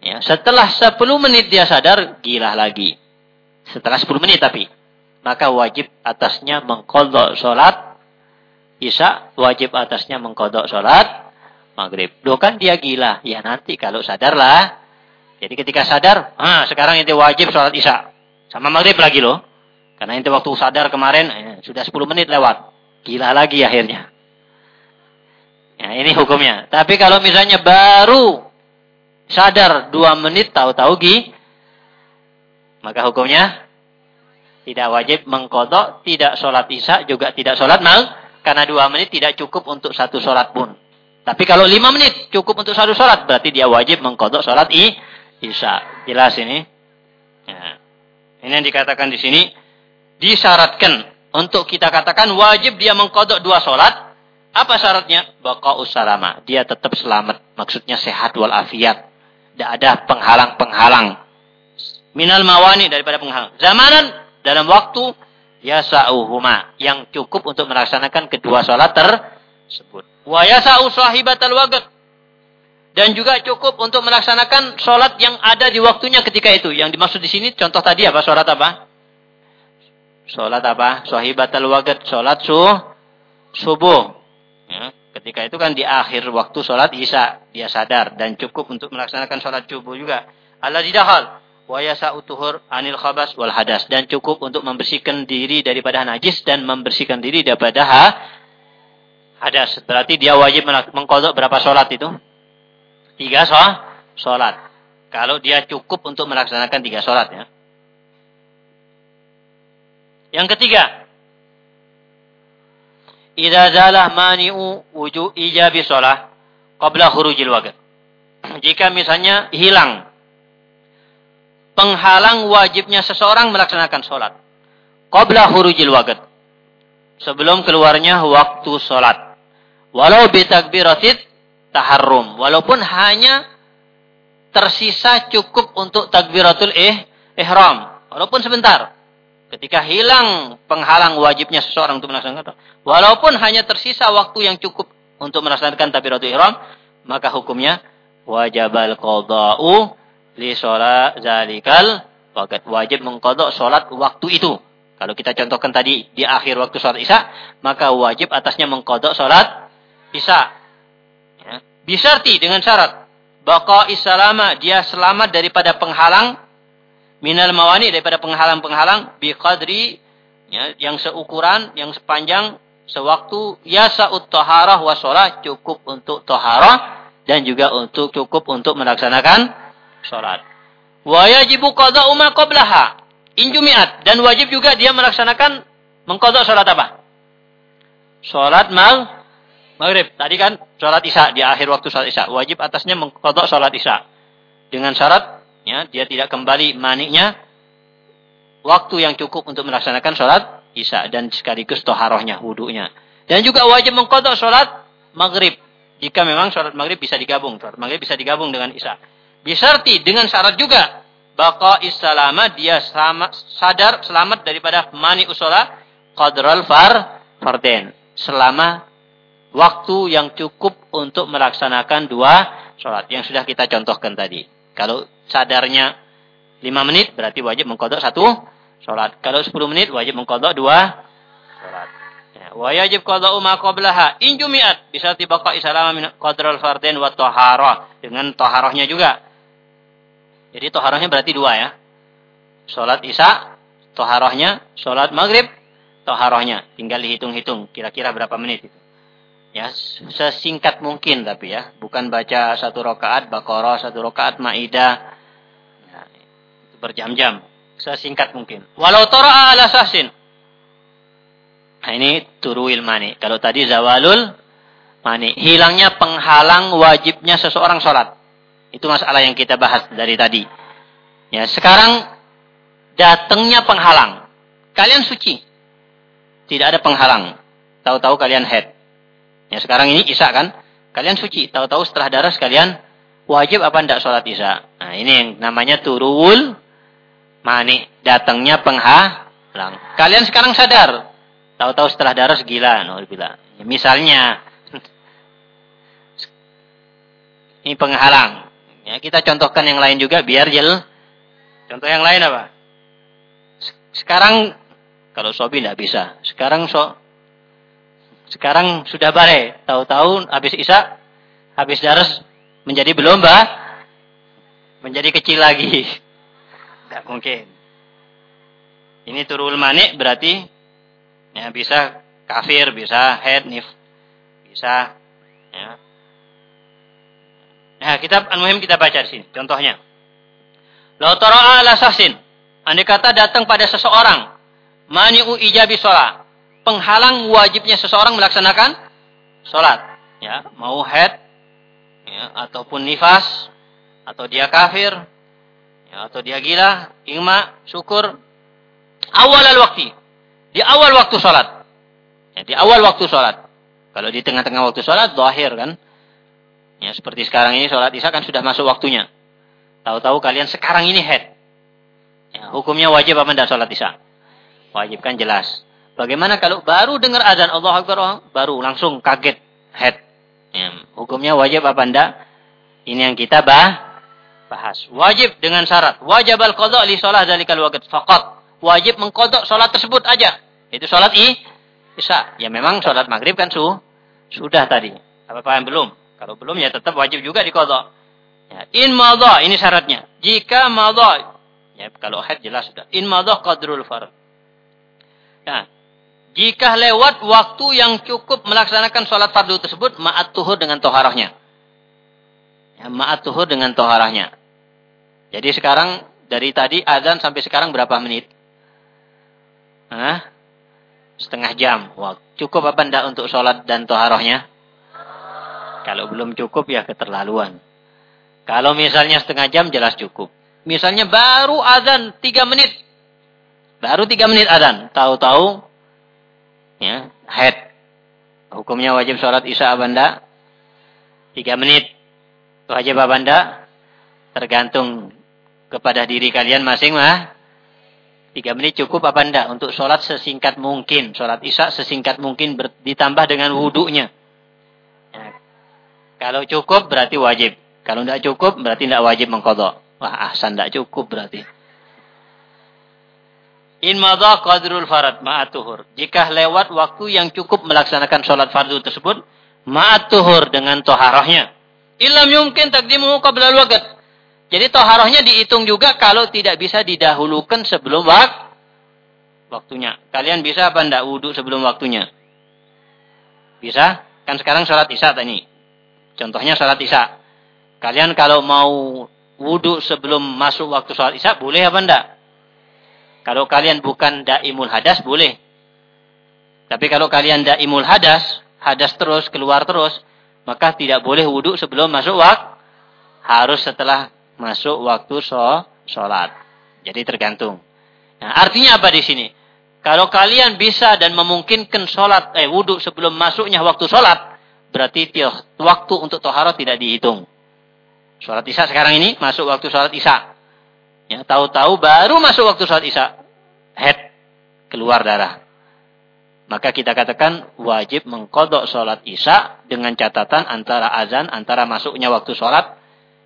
Speaker 1: Ya, setelah 10 menit dia sadar, gila lagi. Setelah 10 menit tapi maka wajib atasnya mengkodok sholat isya, wajib atasnya mengkodok sholat maghrib. Loh kan dia gila. Ya nanti kalau sadar lah. Jadi ketika sadar, ah sekarang itu wajib sholat isya. Sama maghrib lagi loh. Karena itu waktu sadar kemarin, eh, sudah 10 menit lewat. Gila lagi akhirnya. Ya, ini hukumnya. Tapi kalau misalnya baru sadar 2 menit tahu-tahu gi, maka hukumnya tidak wajib mengkodok, tidak sholat isya, juga tidak sholat mal, karena dua menit tidak cukup untuk satu sholat pun. Tapi kalau lima menit cukup untuk satu sholat, berarti dia wajib mengkodok sholat i, isya. Jelas ini? Ya. Ini yang dikatakan di sini, disyaratkan untuk kita katakan wajib dia mengkodok dua sholat. Apa syaratnya? Baka usalama. Dia tetap selamat. Maksudnya sehat walafiat. Tidak ada penghalang-penghalang. Minal mawani daripada penghalang. Zamanan dalam waktu yasa'uhuma yang cukup untuk melaksanakan kedua sholat tersebut. Wa yasa'u sahibatal waqt dan juga cukup untuk melaksanakan sholat yang ada di waktunya ketika itu. Yang dimaksud di sini contoh tadi apa? Sholat apa? Sholat apa? Sahibatal waqt, sholat su subuh. Ya, ketika itu kan di akhir waktu sholat isya dia sadar dan cukup untuk melaksanakan sholat subuh juga. Allah didahal wa yasa'u anil khabas wal hadas dan cukup untuk membersihkan diri daripada najis dan membersihkan diri daripada ha, hadas. Berarti dia wajib mengkodok berapa sholat itu? Tiga sholat. Kalau dia cukup untuk melaksanakan tiga sholat ya. Yang ketiga, Idza zalah mani'u wuju ijabi sholat qabla khurujil waqt. Jika misalnya hilang penghalang wajibnya seseorang melaksanakan sholat. Qabla hurujil waqt. Sebelum keluarnya waktu sholat. Walau bitakbiratit taharrum. Walaupun hanya tersisa cukup untuk takbiratul eh, ihram. Walaupun sebentar. Ketika hilang penghalang wajibnya seseorang untuk melaksanakan Walaupun hanya tersisa waktu yang cukup untuk melaksanakan takbiratul ihram. Maka hukumnya wajabal qada'u li sholat zalikal waqt wajib mengkodok sholat waktu itu Kalau kita contohkan tadi di akhir waktu sholat isya, maka wajib atasnya mengkodok sholat isya. Ya. Bisarti dengan syarat. Baqa isalama, dia selamat daripada penghalang. Minal mawani, daripada penghalang-penghalang. Biqadri, ya, yang seukuran, yang sepanjang, sewaktu. Yasa'ut toharah wa sholat, cukup untuk toharah. Dan juga untuk cukup untuk melaksanakan sholat. Wa yajibu qada'u ma qablaha. Injumiat. Dan wajib juga dia melaksanakan mengkodok sholat apa? Sholat mal maghrib. Tadi kan sholat isya di akhir waktu sholat isya. Wajib atasnya mengkodok sholat isya. Dengan syarat ya, dia tidak kembali maniknya waktu yang cukup untuk melaksanakan sholat isya. Dan sekaligus toharohnya, wudhunya. Dan juga wajib mengkodok sholat maghrib. Jika memang sholat maghrib bisa digabung. Sholat maghrib bisa digabung dengan isya. Bisarti dengan syarat juga baqa isalama dia sama, sadar selamat daripada mani usola qadral far farden selama waktu yang cukup untuk melaksanakan dua sholat yang sudah kita contohkan tadi. Kalau sadarnya lima menit berarti wajib mengkodok satu sholat. Kalau sepuluh menit wajib mengkodok dua sholat. Ya, wa yajib qada'u ma qablaha in jumi'at bisa tibaqa isalama min qadral farden wa taharah dengan taharahnya juga jadi toharohnya berarti dua ya. Sholat isya, toharohnya, sholat maghrib, toharohnya. Tinggal dihitung-hitung kira-kira berapa menit itu. Ya, sesingkat mungkin tapi ya. Bukan baca satu rokaat, bakoroh, satu rokaat, ma'idah. Ya, berjam-jam. Sesingkat mungkin. Walau tora'a ala sahsin. Nah ini turuil mani. Kalau tadi zawalul mani. Hilangnya penghalang wajibnya seseorang sholat. Itu masalah yang kita bahas dari tadi. Ya, sekarang datangnya penghalang. Kalian suci. Tidak ada penghalang. Tahu-tahu kalian head. Ya, sekarang ini isya kan? Kalian suci. Tahu-tahu setelah darah sekalian wajib apa tidak sholat isya. Nah, ini yang namanya turul mani. Datangnya penghalang. Kalian sekarang sadar. Tahu-tahu setelah darah gila. No, ya, misalnya. *laughs* Ini penghalang. Ya, kita contohkan yang lain juga biar jel. Contoh yang lain apa? Sekarang kalau sobi tidak bisa. Sekarang so sekarang sudah bare. Tahu-tahu habis isya, habis daras menjadi belum bah, menjadi kecil lagi. *laughs* Tidak mungkin. Ini turul manik berarti ya bisa kafir, bisa head nif, bisa ya, Nah, kitab Al-Muhim kita baca di sini. Contohnya. Lau tara'a ala sahsin. Andai kata datang pada seseorang. Mani'u ijabi sholat. Penghalang wajibnya seseorang melaksanakan sholat. Ya, mau head. Ya, ataupun nifas. Atau dia kafir. Ya, atau dia gila. Ingma, syukur. Awal al-wakti. Di awal waktu sholat. Ya, di awal waktu sholat. Kalau di tengah-tengah waktu sholat, dohir kan. Ya, seperti sekarang ini sholat isya kan sudah masuk waktunya. Tahu-tahu kalian sekarang ini head. Ya, hukumnya wajib apa tidak sholat isya? Wajib kan jelas. Bagaimana kalau baru dengar azan Allah Akbar, baru langsung kaget head. Ya, hukumnya wajib apa tidak? Ini yang kita bah, bahas. Wajib dengan syarat. Wajib al-qadha li sholat zalikal waqt faqat. Wajib mengkodok sholat tersebut aja. Itu sholat i, isya. Ya memang sholat maghrib kan su, sudah tadi. Apa paham belum? Kalau belum ya tetap wajib juga dikodok. Ya, in madha, ini syaratnya. Jika madha, ya kalau haid jelas sudah. In madha qadrul fard. Ya, jika lewat waktu yang cukup melaksanakan sholat fardu tersebut, ma'at tuhur dengan toharahnya. Ya, ma'at tuhur dengan toharahnya. Jadi sekarang, dari tadi azan sampai sekarang berapa menit? Hah? Setengah jam. Wah, cukup apa enggak untuk sholat dan toharahnya? Kalau belum cukup ya keterlaluan. Kalau misalnya setengah jam jelas cukup. Misalnya baru azan tiga menit. Baru tiga menit azan. Tahu-tahu ya head. Hukumnya wajib sholat isya abanda. Tiga menit. Wajib abanda. Tergantung kepada diri kalian masing mah. Tiga menit cukup apa enggak untuk sholat sesingkat mungkin. Sholat isya sesingkat mungkin ditambah dengan wudhunya. Kalau cukup berarti wajib. Kalau tidak cukup berarti tidak wajib mengkodok. Wah, ahsan tidak cukup berarti. In madha qadrul farad ma'atuhur. Jika lewat waktu yang cukup melaksanakan sholat fardu tersebut, ma'atuhur dengan toharohnya. Ilam yumkin takdimuhu qabla al-waqt. Jadi toharohnya dihitung juga kalau tidak bisa didahulukan sebelum wak waktunya. Kalian bisa apa enggak wudhu sebelum waktunya? Bisa? Kan sekarang sholat isya tadi. Contohnya sholat isya. Kalian kalau mau wudhu sebelum masuk waktu sholat isya, boleh apa enggak? Kalau kalian bukan daimul hadas, boleh. Tapi kalau kalian daimul hadas, hadas terus, keluar terus, maka tidak boleh wudhu sebelum masuk waktu. Harus setelah masuk waktu sholat. Jadi tergantung. Nah, artinya apa di sini? Kalau kalian bisa dan memungkinkan sholat, eh wudhu sebelum masuknya waktu sholat, berarti waktu untuk toharat tidak dihitung. Sholat isya sekarang ini masuk waktu sholat isya. Ya, tahu-tahu baru masuk waktu sholat isya, head keluar darah. Maka kita katakan wajib mengkodok sholat isya dengan catatan antara azan, antara masuknya waktu sholat,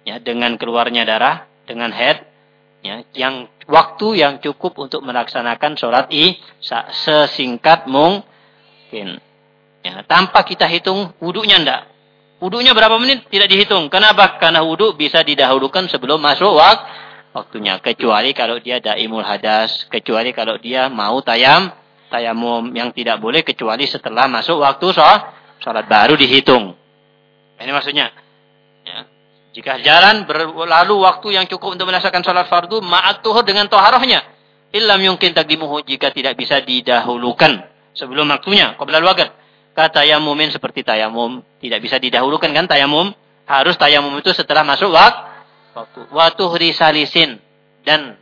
Speaker 1: ya, dengan keluarnya darah, dengan head, ya, yang waktu yang cukup untuk melaksanakan sholat isya sesingkat mungkin. Ya, tanpa kita hitung wudhunya ndak. Wudhunya berapa menit tidak dihitung. Kenapa? Karena wudhu bisa didahulukan sebelum masuk waktu waktunya kecuali kalau dia daimul hadas kecuali kalau dia mau tayam tayamum yang tidak boleh kecuali setelah masuk waktu sholat, sholat baru dihitung ini maksudnya ya. jika jalan berlalu waktu yang cukup untuk melaksanakan sholat fardu ma'atuh dengan toharohnya illam yungkin takdimuhu jika tidak bisa didahulukan sebelum waktunya qabla wagat kata tayamumin seperti tayamum tidak bisa didahulukan kan tayamum harus tayamum itu setelah masuk waktu waktu. Watuhri salisin. Dan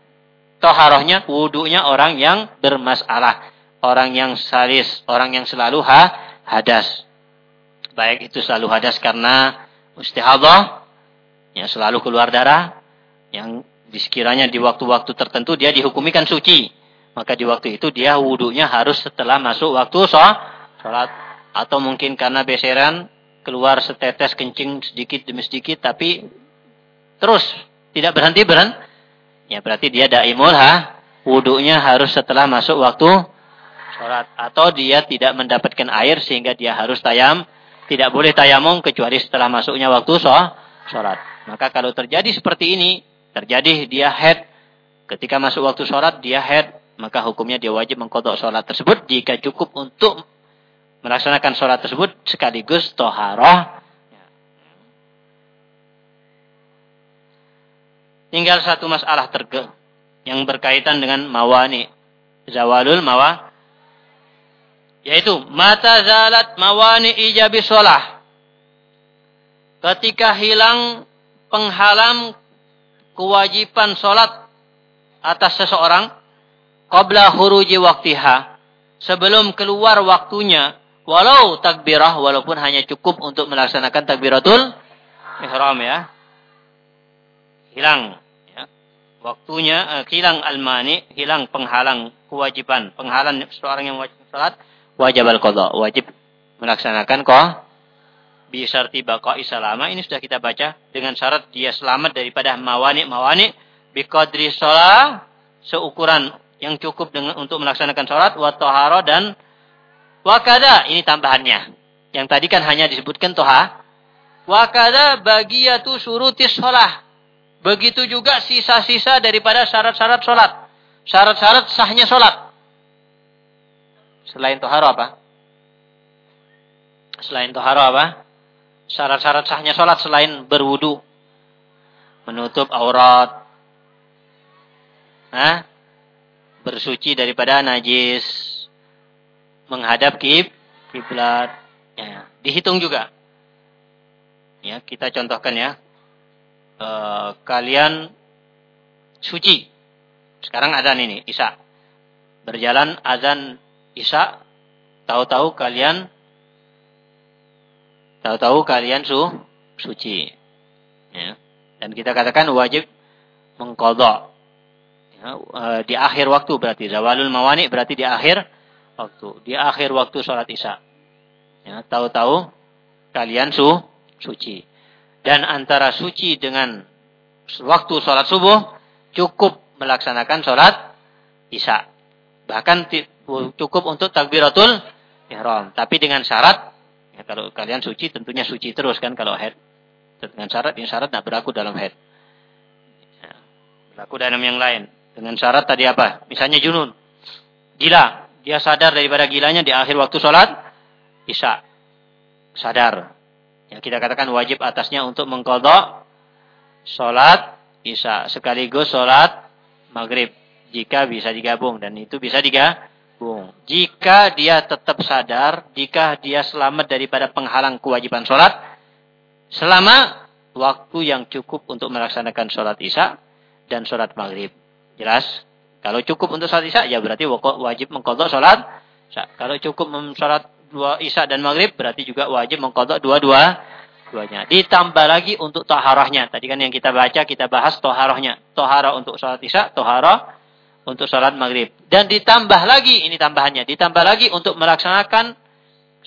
Speaker 1: toharohnya, wudhunya orang yang bermasalah. Orang yang salis, orang yang selalu ha, hadas. Baik itu selalu hadas karena istihadah, yang selalu keluar darah, yang sekiranya di waktu-waktu tertentu dia dihukumikan suci. Maka di waktu itu dia wudhunya harus setelah masuk waktu sholat. Atau mungkin karena beseran keluar setetes kencing sedikit demi sedikit tapi terus tidak berhenti berhenti ya berarti dia daimul ha? Wudhunya harus setelah masuk waktu sholat. Atau dia tidak mendapatkan air sehingga dia harus tayam tidak boleh tayamum kecuali setelah masuknya waktu sholat. Maka kalau terjadi seperti ini terjadi dia head. Ketika masuk waktu sholat dia head. Maka hukumnya dia wajib mengkodok sholat tersebut jika cukup untuk melaksanakan sholat tersebut sekaligus toharoh Tinggal satu masalah terge yang berkaitan dengan mawani. Zawalul mawa yaitu mata zalat mawani ijabi sholah. Ketika hilang penghalang kewajiban sholat atas seseorang qabla huruji waktiha sebelum keluar waktunya walau takbirah walaupun hanya cukup untuk melaksanakan takbiratul ihram ya. Hilang waktunya uh, hilang almani, hilang penghalang kewajiban, penghalang seorang yang wajib salat, wajib al qadha, wajib melaksanakan kok bisarti baqa isalama ini sudah kita baca dengan syarat dia selamat daripada mawani-mawani biqadri shalah seukuran yang cukup dengan untuk melaksanakan salat wa dan wakada ini tambahannya. Yang tadi kan hanya disebutkan toha. Wakada bagiyatu surutis sholah Begitu juga sisa-sisa daripada syarat-syarat sholat. Syarat-syarat sahnya sholat. Selain toharo apa? Selain toharo apa? Syarat-syarat sahnya sholat selain berwudu. Menutup aurat. Hah? Bersuci daripada najis. Menghadap kib, kiblat. Ya, dihitung juga. Ya, kita contohkan ya. Eh, kalian suci. Sekarang azan ini, Isya. Berjalan azan Isya, tahu-tahu kalian tahu-tahu kalian su suci. Ya. Dan kita katakan wajib mengkodok. Ya, e, di akhir waktu berarti zawalul mawani berarti di akhir waktu. Di akhir waktu sholat isya. Ya, tahu-tahu kalian su suci dan antara suci dengan waktu sholat subuh cukup melaksanakan sholat isya. Bahkan cukup untuk takbiratul ihram. Tapi dengan syarat, ya kalau kalian suci tentunya suci terus kan kalau head. Dengan syarat, yang syarat tidak berlaku dalam head. Ya, berlaku dalam yang lain. Dengan syarat tadi apa? Misalnya junun. Gila. Dia sadar daripada gilanya di akhir waktu sholat. Isya. Sadar. Ya, kita katakan wajib atasnya untuk mengkodok sholat isya. Sekaligus sholat maghrib. Jika bisa digabung. Dan itu bisa digabung. Jika dia tetap sadar. Jika dia selamat daripada penghalang kewajiban sholat. Selama waktu yang cukup untuk melaksanakan sholat isya dan sholat maghrib. Jelas? Kalau cukup untuk sholat isya, ya berarti wajib mengkodok sholat. Kalau cukup sholat dua isya dan maghrib, berarti juga wajib mengkodok dua-dua duanya. Ditambah lagi untuk toharohnya. Tadi kan yang kita baca, kita bahas toharohnya. Toharoh untuk sholat isya, toharoh untuk sholat maghrib. Dan ditambah lagi, ini tambahannya. Ditambah lagi untuk melaksanakan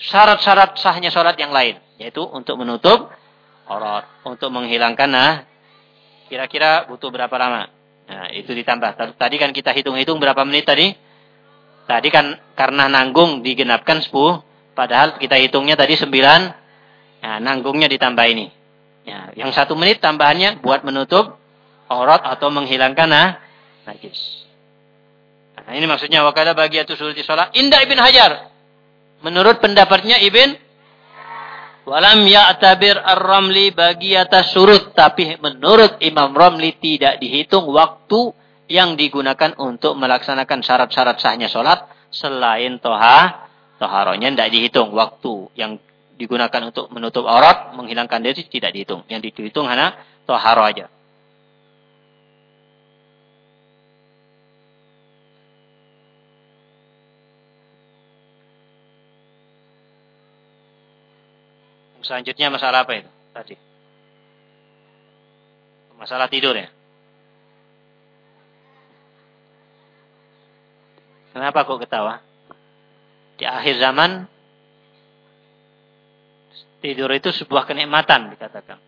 Speaker 1: syarat-syarat sahnya sholat yang lain. Yaitu untuk menutup aurat. Untuk menghilangkan, nah, kira-kira butuh berapa lama? Nah, itu ditambah. Tadi kan kita hitung-hitung berapa menit tadi? Tadi kan karena nanggung digenapkan 10, padahal kita hitungnya tadi 9. Nah, nanggungnya ditambah ini. Ya, yang satu menit tambahannya buat menutup aurat atau menghilangkan nah, najis. Nah, ini maksudnya wakala bagiatu surati sholat. Indah Ibn Hajar. Menurut pendapatnya Ibn Walam ya'tabir ar-ramli bagi atas surut. Tapi menurut Imam Ramli tidak dihitung waktu yang digunakan untuk melaksanakan syarat-syarat sahnya sholat. Selain toha, toharonya tidak dihitung. Waktu yang digunakan untuk menutup aurat, menghilangkan diri tidak dihitung. Yang dihitung hanya toharo aja. Selanjutnya masalah apa itu tadi? Masalah tidur ya. Kenapa kok ketawa? Di akhir zaman tidur itu sebuah kenikmatan dikatakan.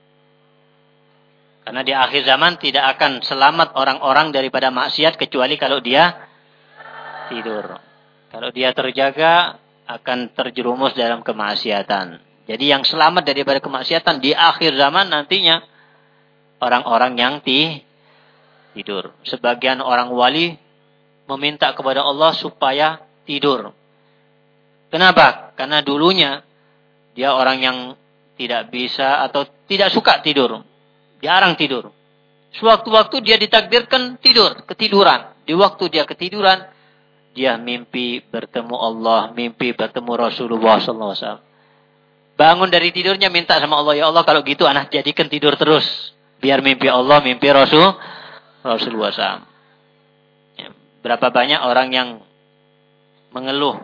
Speaker 1: Karena di akhir zaman tidak akan selamat orang-orang daripada maksiat kecuali kalau dia tidur. Kalau dia terjaga akan terjerumus dalam kemaksiatan. Jadi yang selamat daripada kemaksiatan di akhir zaman nantinya orang-orang yang ti tidur. Sebagian orang wali meminta kepada Allah supaya tidur. Kenapa? Karena dulunya dia orang yang tidak bisa atau tidak suka tidur. Jarang tidur. Sewaktu-waktu dia ditakdirkan tidur, ketiduran. Di waktu dia ketiduran, dia mimpi bertemu Allah, mimpi bertemu Rasulullah SAW. Bangun dari tidurnya minta sama Allah, ya Allah kalau gitu anak jadikan tidur terus. Biar mimpi Allah, mimpi Rasul, Rasulullah SAW. Ya, berapa banyak orang yang mengeluh,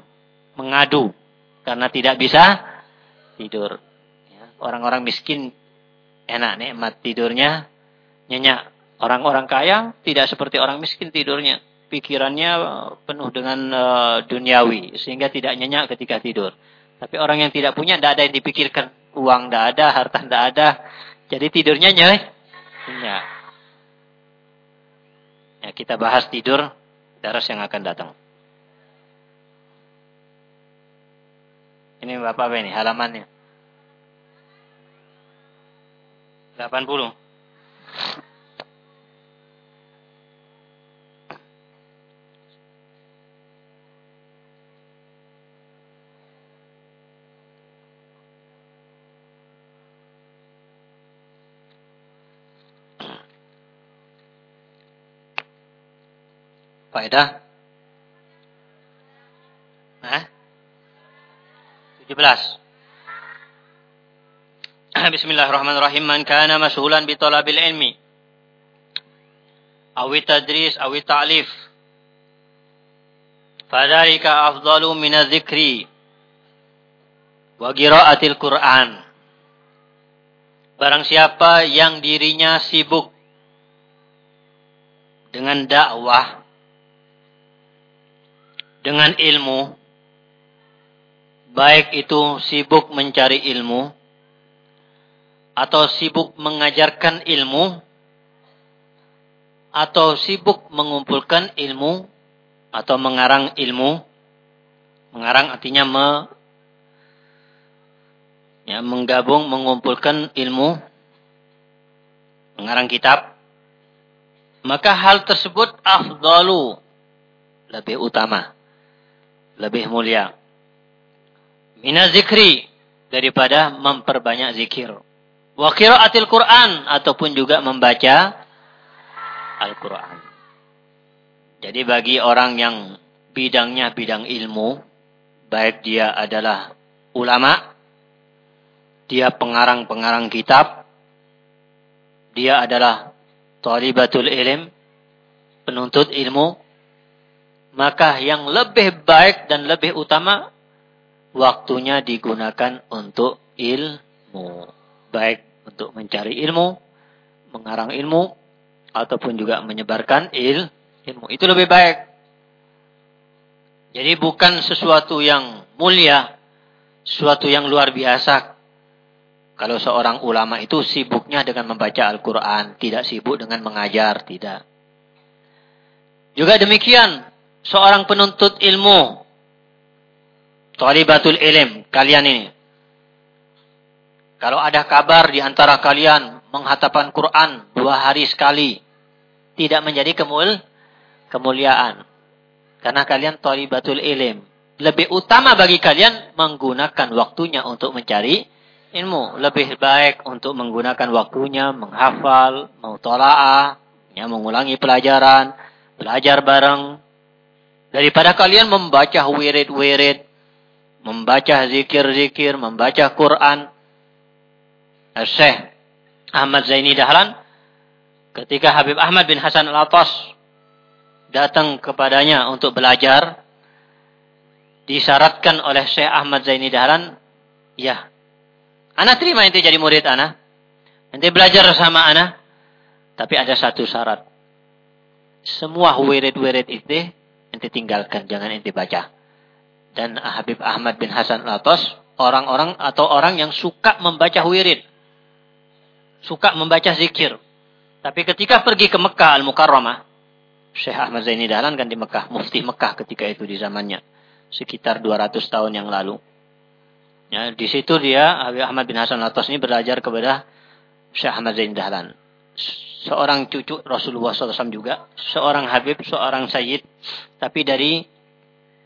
Speaker 1: mengadu karena tidak bisa tidur. Ya, orang-orang miskin enak nikmat tidurnya, nyenyak. Orang-orang kaya tidak seperti orang miskin tidurnya. Pikirannya penuh dengan uh, duniawi sehingga tidak nyenyak ketika tidur. Tapi orang yang tidak punya tidak ada yang dipikirkan. Uang tidak ada, harta tidak ada. Jadi tidurnya nyeleh. Ya. ya. Kita bahas tidur daras yang akan datang. Ini Bapak apa ini halamannya? 80. Faedah? Hah? 17. *clears throat* Bismillahirrahmanirrahim. Man kana mas'ulan bi talabil ilmi awi tadris awi ta'lif fadzalika afdalu min dzikri wa qiraatil Qur'an. Barang siapa yang dirinya sibuk dengan dakwah dengan ilmu, baik itu sibuk mencari ilmu, atau sibuk mengajarkan ilmu, atau sibuk mengumpulkan ilmu, atau mengarang ilmu. Mengarang artinya me, ya, menggabung, mengumpulkan ilmu. Mengarang kitab. Maka hal tersebut afdalu. Lebih utama. Lebih mulia. Mina zikri. Daripada memperbanyak zikir. Wa qiraatil Quran. Ataupun juga membaca Al-Quran. Jadi bagi orang yang bidangnya bidang ilmu, baik dia adalah ulama, dia pengarang-pengarang kitab, dia adalah talibatul ilm, penuntut ilmu, maka yang lebih baik dan lebih utama waktunya digunakan untuk ilmu. Baik untuk mencari ilmu, mengarang ilmu, ataupun juga menyebarkan il, ilmu. Itu lebih baik. Jadi bukan sesuatu yang mulia, sesuatu yang luar biasa. Kalau seorang ulama itu sibuknya dengan membaca Al-Quran, tidak sibuk dengan mengajar, tidak. Juga demikian, seorang penuntut ilmu, Talibatul ilm, kalian ini. Kalau ada kabar di antara kalian menghatapan Quran dua hari sekali, tidak menjadi kemul kemuliaan. Karena kalian talibatul ilim. Lebih utama bagi kalian menggunakan waktunya untuk mencari ilmu. Lebih baik untuk menggunakan waktunya menghafal, mutola'ah, ya, mengulangi pelajaran, belajar bareng. Daripada kalian membaca wirid-wirid, membaca zikir-zikir, membaca Quran. Syekh Ahmad Zaini Dahlan ketika Habib Ahmad bin Hasan Al-Atas datang kepadanya untuk belajar, disyaratkan oleh Syekh Ahmad Zaini Dahlan, ya, anak terima inti jadi murid anak, nanti belajar sama anak, tapi ada satu syarat. Semua wirid-wirid itu nanti tinggalkan, jangan inti baca. Dan Habib Ahmad bin Hasan Al-Atas, orang-orang atau orang yang suka membaca wirid. Suka membaca zikir. Tapi ketika pergi ke Mekah Al-Mukarramah, Syekh Ahmad Zaini Dahlan kan di Mekah, mufti Mekah ketika itu di zamannya. Sekitar 200 tahun yang lalu. Ya, di situ dia, Habib Ahmad bin Hasan Atas ini belajar kepada Syekh Ahmad Zaini Dahlan. Seorang cucu Rasulullah SAW juga. Seorang Habib, seorang Sayyid. Tapi dari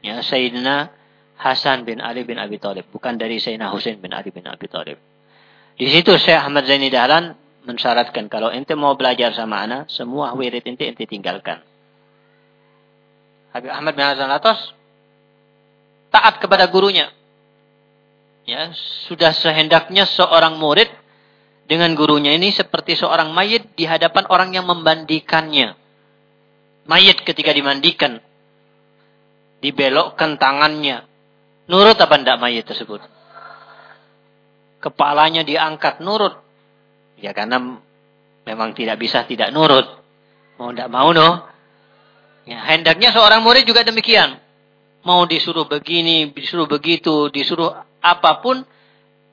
Speaker 1: ya, Sayyidina Hasan bin Ali bin Abi Thalib. Bukan dari Sayyidina Husain bin Ali bin Abi Thalib. Di situ Syekh Ahmad Zaini Dahlan mensyaratkan kalau ente mau belajar sama anak, semua wirid ente ente tinggalkan. Habib Ahmad bin Hasan Atas taat kepada gurunya. Ya, sudah sehendaknya seorang murid dengan gurunya ini seperti seorang mayit di hadapan orang yang membandikannya. Mayit ketika dimandikan dibelokkan tangannya. Nurut apa tidak mayit tersebut? Kepalanya diangkat nurut. Ya karena memang tidak bisa tidak nurut. Mau tidak mau no. Ya, hendaknya seorang murid juga demikian. Mau disuruh begini, disuruh begitu, disuruh apa pun,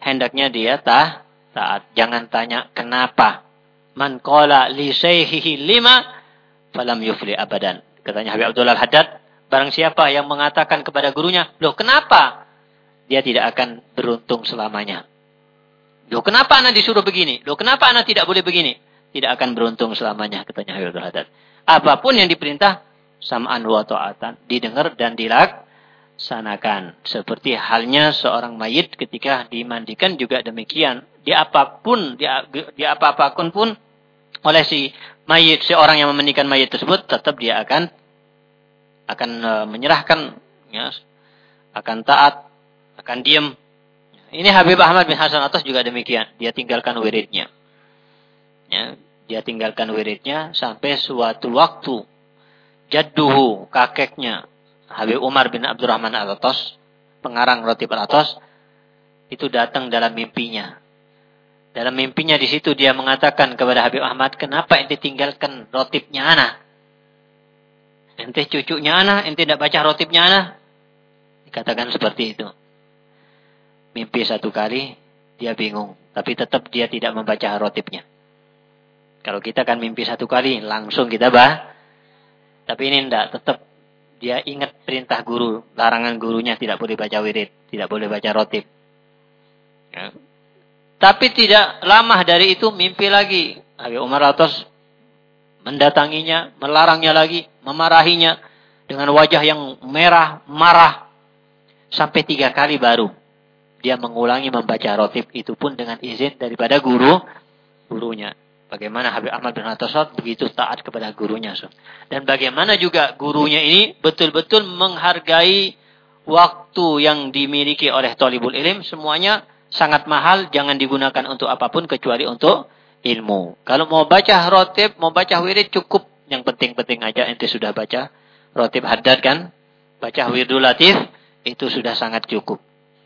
Speaker 1: hendaknya dia tah, taat. Jangan tanya kenapa. Man qala li sayhihi lima falam yufli abadan. Katanya Habib Abdullah Haddad, barang siapa yang mengatakan kepada gurunya, "Loh, kenapa?" Dia tidak akan beruntung selamanya. Loh, kenapa anak disuruh begini? Loh, kenapa anak tidak boleh begini? Tidak akan beruntung selamanya, katanya Habib Abdul Haddad. Apa pun yang diperintah, sam'an wa ta'atan didengar dan dilaksanakan seperti halnya seorang mayit ketika dimandikan juga demikian di apa pun di, di apa-apapun pun oleh si mayit seorang yang memandikan mayit tersebut tetap dia akan akan e, menyerahkan ya, akan taat akan diam ini Habib Ahmad bin Hasan Atas juga demikian. Dia tinggalkan wiridnya. Ya, dia tinggalkan wiridnya sampai suatu waktu. Jadduhu, kakeknya, Habib Umar bin Abdurrahman Al-Atas, pengarang Roti Al-Atas, itu datang dalam mimpinya. Dalam mimpinya di situ dia mengatakan kepada Habib Ahmad, kenapa ente tinggalkan rotipnya ana? Ente cucunya ana, ente tidak baca rotipnya ana? Dikatakan seperti itu. Mimpi satu kali, dia bingung. Tapi tetap dia tidak membaca rotipnya. Kalau kita kan mimpi satu kali, langsung kita bah, tapi ini tidak, tetap dia ingat perintah guru, larangan gurunya tidak boleh baca wirid, tidak boleh baca rotib. Ya. Tapi tidak lama dari itu mimpi lagi. Habib Umar Atos mendatanginya, melarangnya lagi, memarahinya dengan wajah yang merah, marah. Sampai tiga kali baru dia mengulangi membaca rotib itu pun dengan izin daripada guru gurunya. Bagaimana Habib Ahmad bin Atasad begitu taat kepada gurunya. Dan bagaimana juga gurunya ini betul-betul menghargai waktu yang dimiliki oleh tolibul ilim. Semuanya sangat mahal, jangan digunakan untuk apa pun kecuali untuk ilmu. Kalau mau baca rotib, mau baca wirid cukup. Yang penting-penting aja ente sudah baca rotib haddad kan. Baca wiridul latif, itu sudah sangat cukup.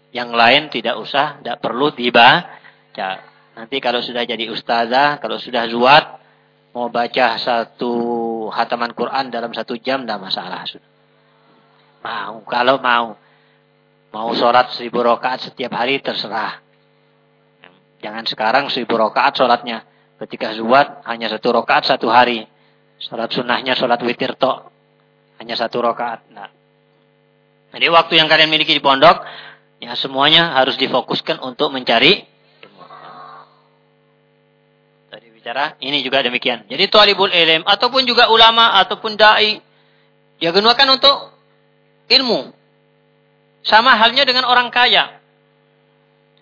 Speaker 1: Yang lain tidak usah, tidak perlu dibaca. Nanti kalau sudah jadi ustazah, kalau sudah zuat, mau baca satu hataman Quran dalam satu jam, tidak masalah. Mau, kalau mau. Mau sholat seribu rakaat setiap hari, terserah. Jangan sekarang seribu rakaat sholatnya. Ketika zuat, hanya satu rakaat satu hari. Sholat sunnahnya, sholat witir tok. Hanya satu rakaat. Nah. Jadi waktu yang kalian miliki di pondok, ya semuanya harus difokuskan untuk mencari bicara, ini juga demikian. Jadi talibul ilm ataupun juga ulama ataupun dai dia gunakan untuk ilmu. Sama halnya dengan orang kaya.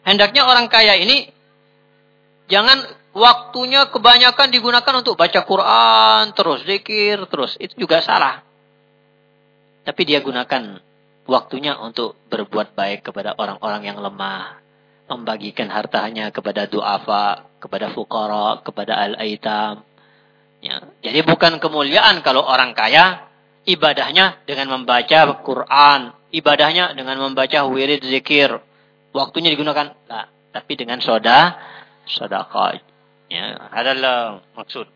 Speaker 1: Hendaknya orang kaya ini jangan waktunya kebanyakan digunakan untuk baca Quran terus, zikir terus. Itu juga salah. Tapi dia gunakan waktunya untuk berbuat baik kepada orang-orang yang lemah membagikan hartanya kepada duafa, kepada fukara, kepada al-aitam. Ya. Jadi bukan kemuliaan kalau orang kaya ibadahnya dengan membaca Quran, ibadahnya dengan membaca wirid zikir. Waktunya digunakan, nah, tapi dengan soda, sedekah. Ya, adalah maksud.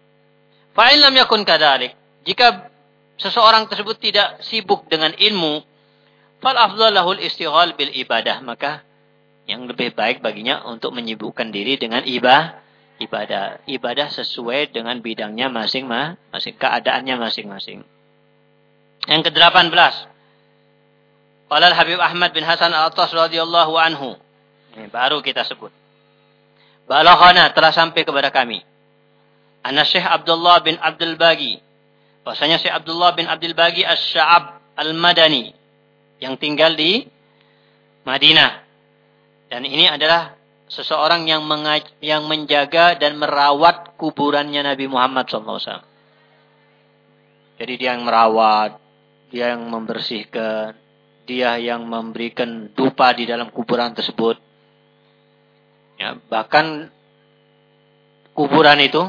Speaker 1: Fa'in lam yakun kadalik. Jika seseorang tersebut tidak sibuk dengan ilmu, fal afdalahul istighal bil ibadah, maka yang lebih baik baginya untuk menyibukkan diri dengan ibadah ibadah ibadah sesuai dengan bidangnya masing-masing keadaannya masing-masing yang ke-18 Qala Habib Ahmad bin Hasan Al-Attas radhiyallahu anhu. Ini baru kita sebut. Balaghana telah sampai kepada kami. Anna Syekh Abdullah bin Abdul Bagi. Bahasanya Syekh Abdullah bin Abdul Bagi As-Sya'ab Al-Madani. Yang tinggal di Madinah. Dan ini adalah seseorang yang yang menjaga dan merawat kuburannya Nabi Muhammad SAW. Jadi dia yang merawat, dia yang membersihkan, dia yang memberikan dupa di dalam kuburan tersebut. Ya, bahkan kuburan itu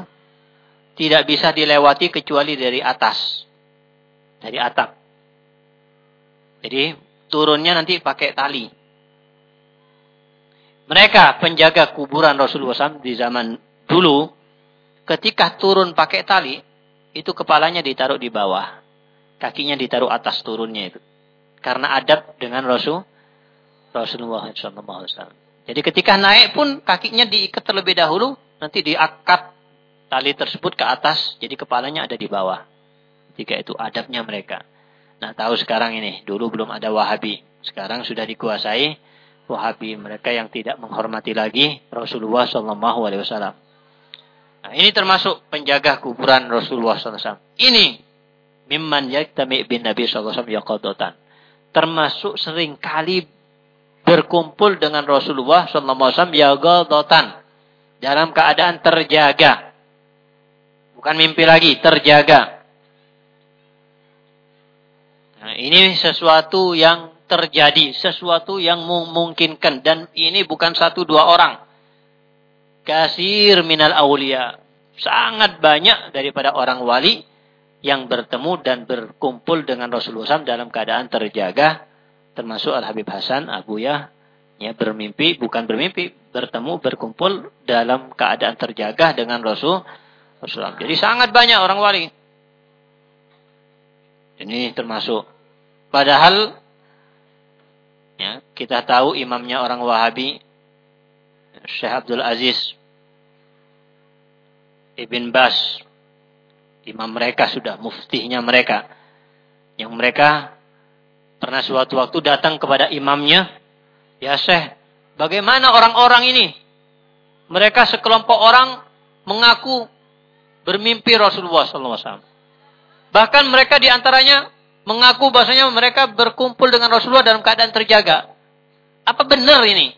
Speaker 1: tidak bisa dilewati kecuali dari atas, dari atap. Jadi turunnya nanti pakai tali. Mereka penjaga kuburan Rasulullah SAW di zaman dulu, ketika turun pakai tali, itu kepalanya ditaruh di bawah. Kakinya ditaruh atas turunnya itu. Karena adab dengan Rasul Rasulullah SAW. Jadi ketika naik pun kakinya diikat terlebih dahulu, nanti diakat tali tersebut ke atas, jadi kepalanya ada di bawah. Jika itu adabnya mereka. Nah tahu sekarang ini, dulu belum ada wahabi. Sekarang sudah dikuasai Wahabi, mereka yang tidak menghormati lagi Rasulullah Wasallam. Nah, ini termasuk penjaga kuburan Rasulullah SAW. Ini mimman yaktami bin Nabi SAW yaqadotan. Termasuk sering kali berkumpul dengan Rasulullah SAW yaqadotan. Dalam keadaan terjaga. Bukan mimpi lagi, terjaga. Nah, ini sesuatu yang terjadi sesuatu yang memungkinkan dan ini bukan satu dua orang. Kasir minal aulia. Sangat banyak daripada orang wali yang bertemu dan berkumpul dengan Rasulullah SAW dalam keadaan terjaga. Termasuk Al-Habib Hasan, Abu Yah. Ya, bermimpi, bukan bermimpi. Bertemu, berkumpul dalam keadaan terjaga dengan Rasul. Rasulullah. Jadi sangat banyak orang wali. Ini termasuk. Padahal Ya, kita tahu imamnya orang Wahabi Syekh Abdul Aziz Ibn Bas imam mereka sudah muftihnya mereka yang mereka pernah suatu waktu datang kepada imamnya, "Ya Syekh, bagaimana orang-orang ini? Mereka sekelompok orang mengaku bermimpi Rasulullah SAW. Bahkan mereka di antaranya mengaku bahasanya mereka berkumpul dengan Rasulullah dalam keadaan terjaga. Apa benar ini?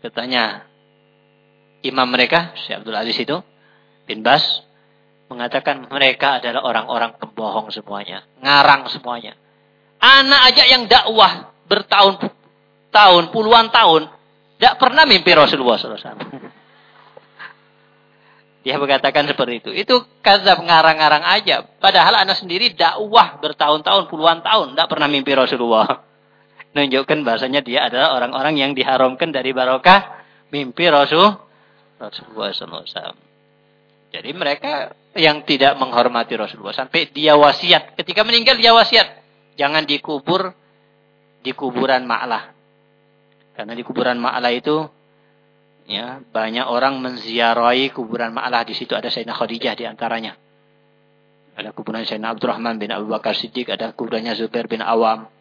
Speaker 1: Katanya imam mereka, Syekh Abdul Aziz itu, bin Bas, mengatakan mereka adalah orang-orang pembohong semuanya. Ngarang semuanya. Anak aja yang dakwah bertahun-tahun, puluhan tahun, tidak pernah mimpi Rasulullah SAW. *laughs* Dia mengatakan seperti itu. Itu kata ngarang-ngarang aja. Padahal anak sendiri dakwah bertahun-tahun, puluhan tahun. Tidak pernah mimpi Rasulullah. *laughs* Nunjukkan bahasanya dia adalah orang-orang yang diharamkan dari barokah mimpi Rasul Rasulullah SAW. Jadi mereka yang tidak menghormati Rasulullah. Sampai dia wasiat. Ketika meninggal dia wasiat. Jangan dikubur di kuburan Ma'lah. Karena di kuburan Ma'lah itu Ya, banyak orang menziarahi kuburan Ma'lah di situ ada Sayyidina Khadijah di antaranya. Ada kuburan Sayyidina Abdurrahman bin Abu Bakar Siddiq, ada kuburannya Zubair bin Awam.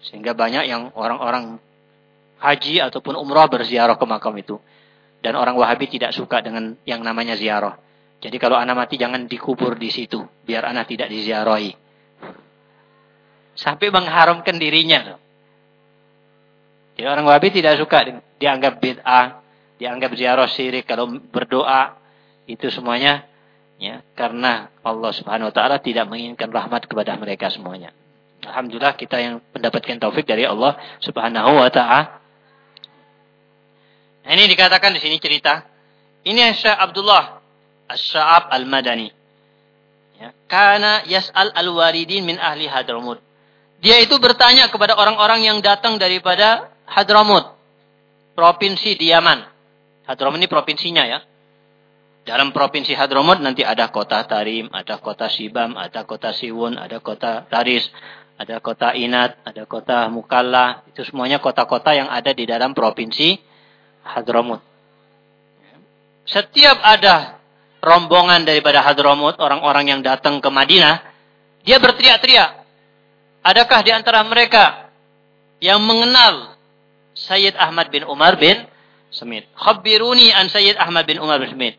Speaker 1: Sehingga banyak yang orang-orang haji ataupun umrah berziarah ke makam itu. Dan orang Wahabi tidak suka dengan yang namanya ziarah. Jadi kalau anak mati jangan dikubur di situ, biar anak tidak diziarahi. Sampai mengharamkan dirinya. Jadi orang Wahabi tidak suka dianggap bid'ah, dianggap ziarah syirik kalau berdoa itu semuanya ya karena Allah Subhanahu wa taala tidak menginginkan rahmat kepada mereka semuanya. Alhamdulillah kita yang mendapatkan taufik dari Allah Subhanahu wa taala. Nah, ini dikatakan di sini cerita. Ini Syekh Abdullah As-Sya'ab Al-Madani. Ya, karena yas'al al-waridin min ahli Hadramut. Dia itu bertanya kepada orang-orang yang datang daripada Hadramut, provinsi di Yaman. Hadramut ini provinsinya ya. Dalam provinsi Hadramut nanti ada kota Tarim, ada kota Sibam, ada kota Siwun, ada kota Taris, ada kota Inat, ada kota Mukalla. Itu semuanya kota-kota yang ada di dalam provinsi Hadramut. Setiap ada rombongan daripada Hadramut, orang-orang yang datang ke Madinah, dia berteriak-teriak. Adakah di antara mereka yang mengenal Sayyid Ahmad bin Umar bin Semit. Khabiruni an Sayyid Ahmad bin Umar bin Semit.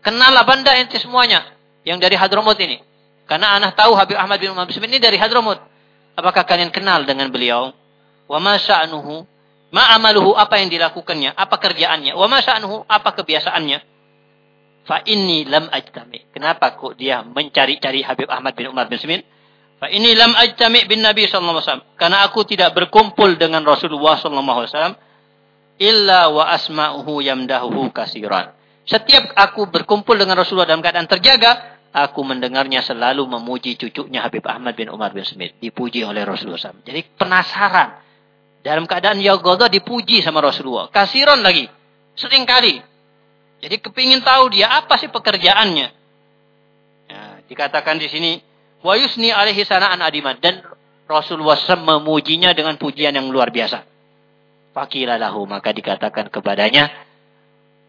Speaker 1: Kenal banda ente semuanya yang dari Hadramut ini. Karena anak tahu Habib Ahmad bin Umar bin Semit ini dari Hadramut. Apakah kalian kenal dengan beliau? Wa ma sya'nuhu? Ma amaluhu apa yang dilakukannya? Apa kerjaannya? Wa ma sya'nuhu apa kebiasaannya? Fa inni lam ajtami. Kenapa kok dia mencari-cari Habib Ahmad bin Umar bin Semit? Fa inni lam ajtami bin Nabi sallallahu alaihi wasallam. Karena aku tidak berkumpul dengan Rasulullah sallallahu alaihi wasallam illa wa asma'uhu yamdahuhu kasiran. Setiap aku berkumpul dengan Rasulullah dalam keadaan terjaga, aku mendengarnya selalu memuji cucunya Habib Ahmad bin Umar bin Smith. Dipuji oleh Rasulullah SAW. Jadi penasaran. Dalam keadaan Yagoda dipuji sama Rasulullah. Kasiran lagi. Sering kali. Jadi kepingin tahu dia apa sih pekerjaannya. Ya, dikatakan di sini. Wa yusni alaihi sana'an adiman. Dan Rasulullah memujinya dengan pujian yang luar biasa. Fakila lahu maka dikatakan kepadanya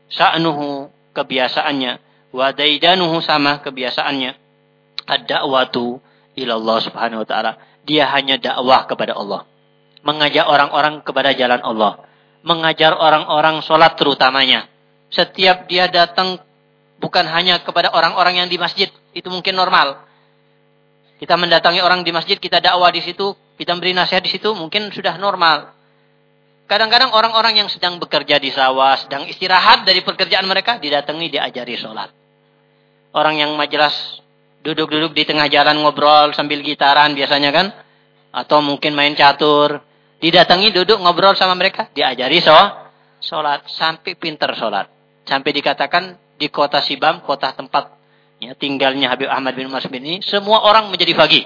Speaker 1: sa'nuhu kebiasaannya wa daidanuhu sama kebiasaannya ad-da'watu ila Allah Subhanahu wa taala. Dia hanya dakwah kepada Allah. Mengajak orang-orang kepada jalan Allah. Mengajar orang-orang sholat terutamanya. Setiap dia datang bukan hanya kepada orang-orang yang di masjid. Itu mungkin normal. Kita mendatangi orang di masjid, kita dakwah di situ, kita beri nasihat di situ, mungkin sudah normal. Kadang-kadang orang-orang yang sedang bekerja di sawah, sedang istirahat dari pekerjaan mereka, didatangi diajari sholat. Orang yang majelas duduk-duduk di tengah jalan ngobrol sambil gitaran biasanya kan. Atau mungkin main catur. Didatangi duduk ngobrol sama mereka, diajari so, sholat. Sampai pinter sholat. Sampai dikatakan di kota Sibam, kota tempat ya, tinggalnya Habib Ahmad bin Mas bin ini, semua orang menjadi fagi.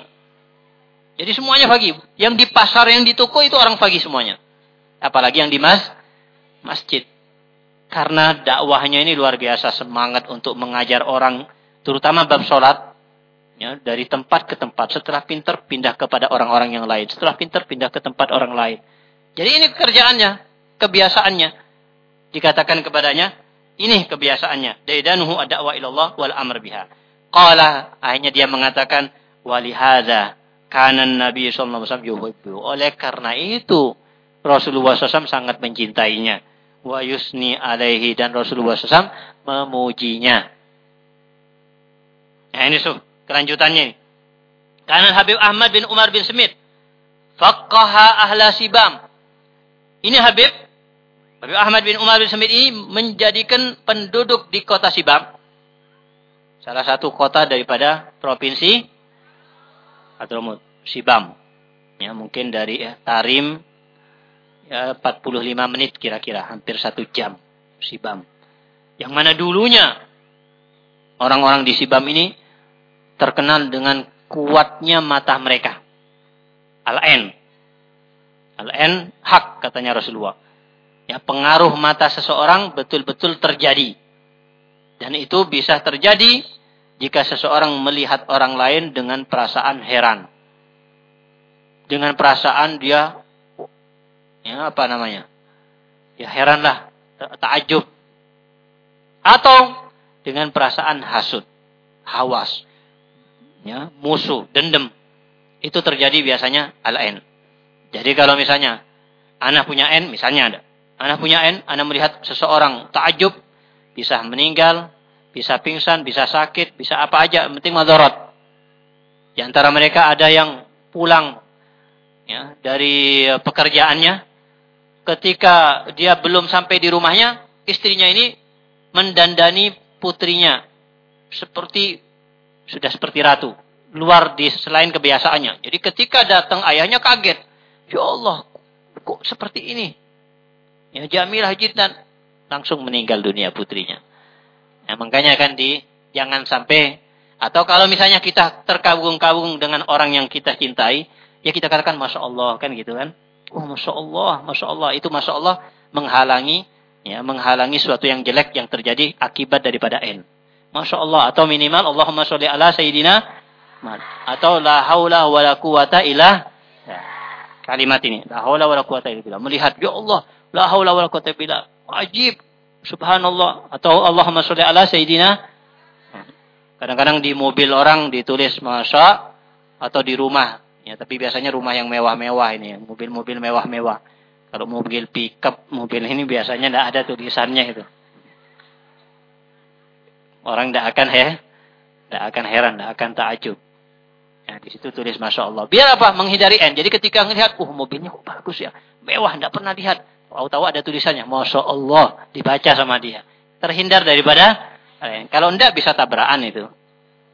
Speaker 1: Jadi semuanya fagi. Yang di pasar, yang di toko itu orang fagi semuanya. Apalagi yang di mas, masjid. Karena dakwahnya ini luar biasa semangat untuk mengajar orang, terutama bab sholat, ya, dari tempat ke tempat. Setelah pinter pindah kepada orang-orang yang lain. Setelah pinter pindah ke tempat orang lain. Jadi ini kerjaannya, kebiasaannya. Dikatakan kepadanya, ini kebiasaannya. Daidanuhu ad-da'wa ilallah wal amr biha. Qala, akhirnya dia mengatakan, walihada kanan Nabi sallallahu alaihi wasallam Oleh karena itu Rasulullah SAW sangat mencintainya. Wa yusni alaihi dan Rasulullah SAW memujinya. Nah ini so, kelanjutannya. Kanan Habib Ahmad bin Umar bin Smith. Faqaha ahla Sibam. Ini Habib. Habib Ahmad bin Umar bin Smith ini menjadikan penduduk di kota Sibam. Salah satu kota daripada provinsi atau Sibam. Ya, mungkin dari ya, Tarim ya, 45 menit kira-kira, hampir satu jam Sibam. Yang mana dulunya orang-orang di Sibam ini terkenal dengan kuatnya mata mereka. Al-Ain. Al-Ain hak katanya Rasulullah. Ya, pengaruh mata seseorang betul-betul terjadi. Dan itu bisa terjadi jika seseorang melihat orang lain dengan perasaan heran. Dengan perasaan dia ya apa namanya? Ya heranlah, takjub. Atau dengan perasaan hasud, hawas, ya, musuh, dendam. Itu terjadi biasanya al-ain. Jadi kalau misalnya anak punya N, misalnya ada. Anak punya N, anak melihat seseorang takjub, bisa meninggal, bisa pingsan, bisa sakit, bisa apa aja, penting madorot. Di antara mereka ada yang pulang ya, dari pekerjaannya, ketika dia belum sampai di rumahnya, istrinya ini mendandani putrinya seperti sudah seperti ratu, luar di selain kebiasaannya. Jadi ketika datang ayahnya kaget, ya Allah, kok seperti ini? Ya Jamilah Jidan langsung meninggal dunia putrinya. Nah, makanya kan di jangan sampai atau kalau misalnya kita terkabung-kabung dengan orang yang kita cintai, ya kita katakan masya Allah kan gitu kan. Oh masya Allah, masya Allah itu masya Allah menghalangi ya menghalangi suatu yang jelek yang terjadi akibat daripada n. Masya Allah atau minimal Allahumma sholli ala sayyidina atau la haula wa la quwata illa ya, kalimat ini la haula wa la quwata illa melihat ya Allah la haula wa la quwata illa wajib Subhanallah atau Allahumma sholli ala sayyidina. Kadang-kadang di mobil orang ditulis masa atau di rumah. Ya, tapi biasanya rumah yang mewah-mewah ini, mobil-mobil mewah-mewah. Kalau mobil pickup, mobil ini biasanya tidak ada tulisannya itu. Orang tidak akan he, tidak akan heran, tidak akan takjub. Ya, di situ tulis Masya Allah. Biar apa? Menghindari N. Jadi ketika melihat, uh mobilnya kok bagus ya. Mewah, tidak pernah lihat. Tahu-tahu ada tulisannya, Masya Allah, dibaca sama dia. Terhindar daripada, kalau enggak bisa tabrakan itu.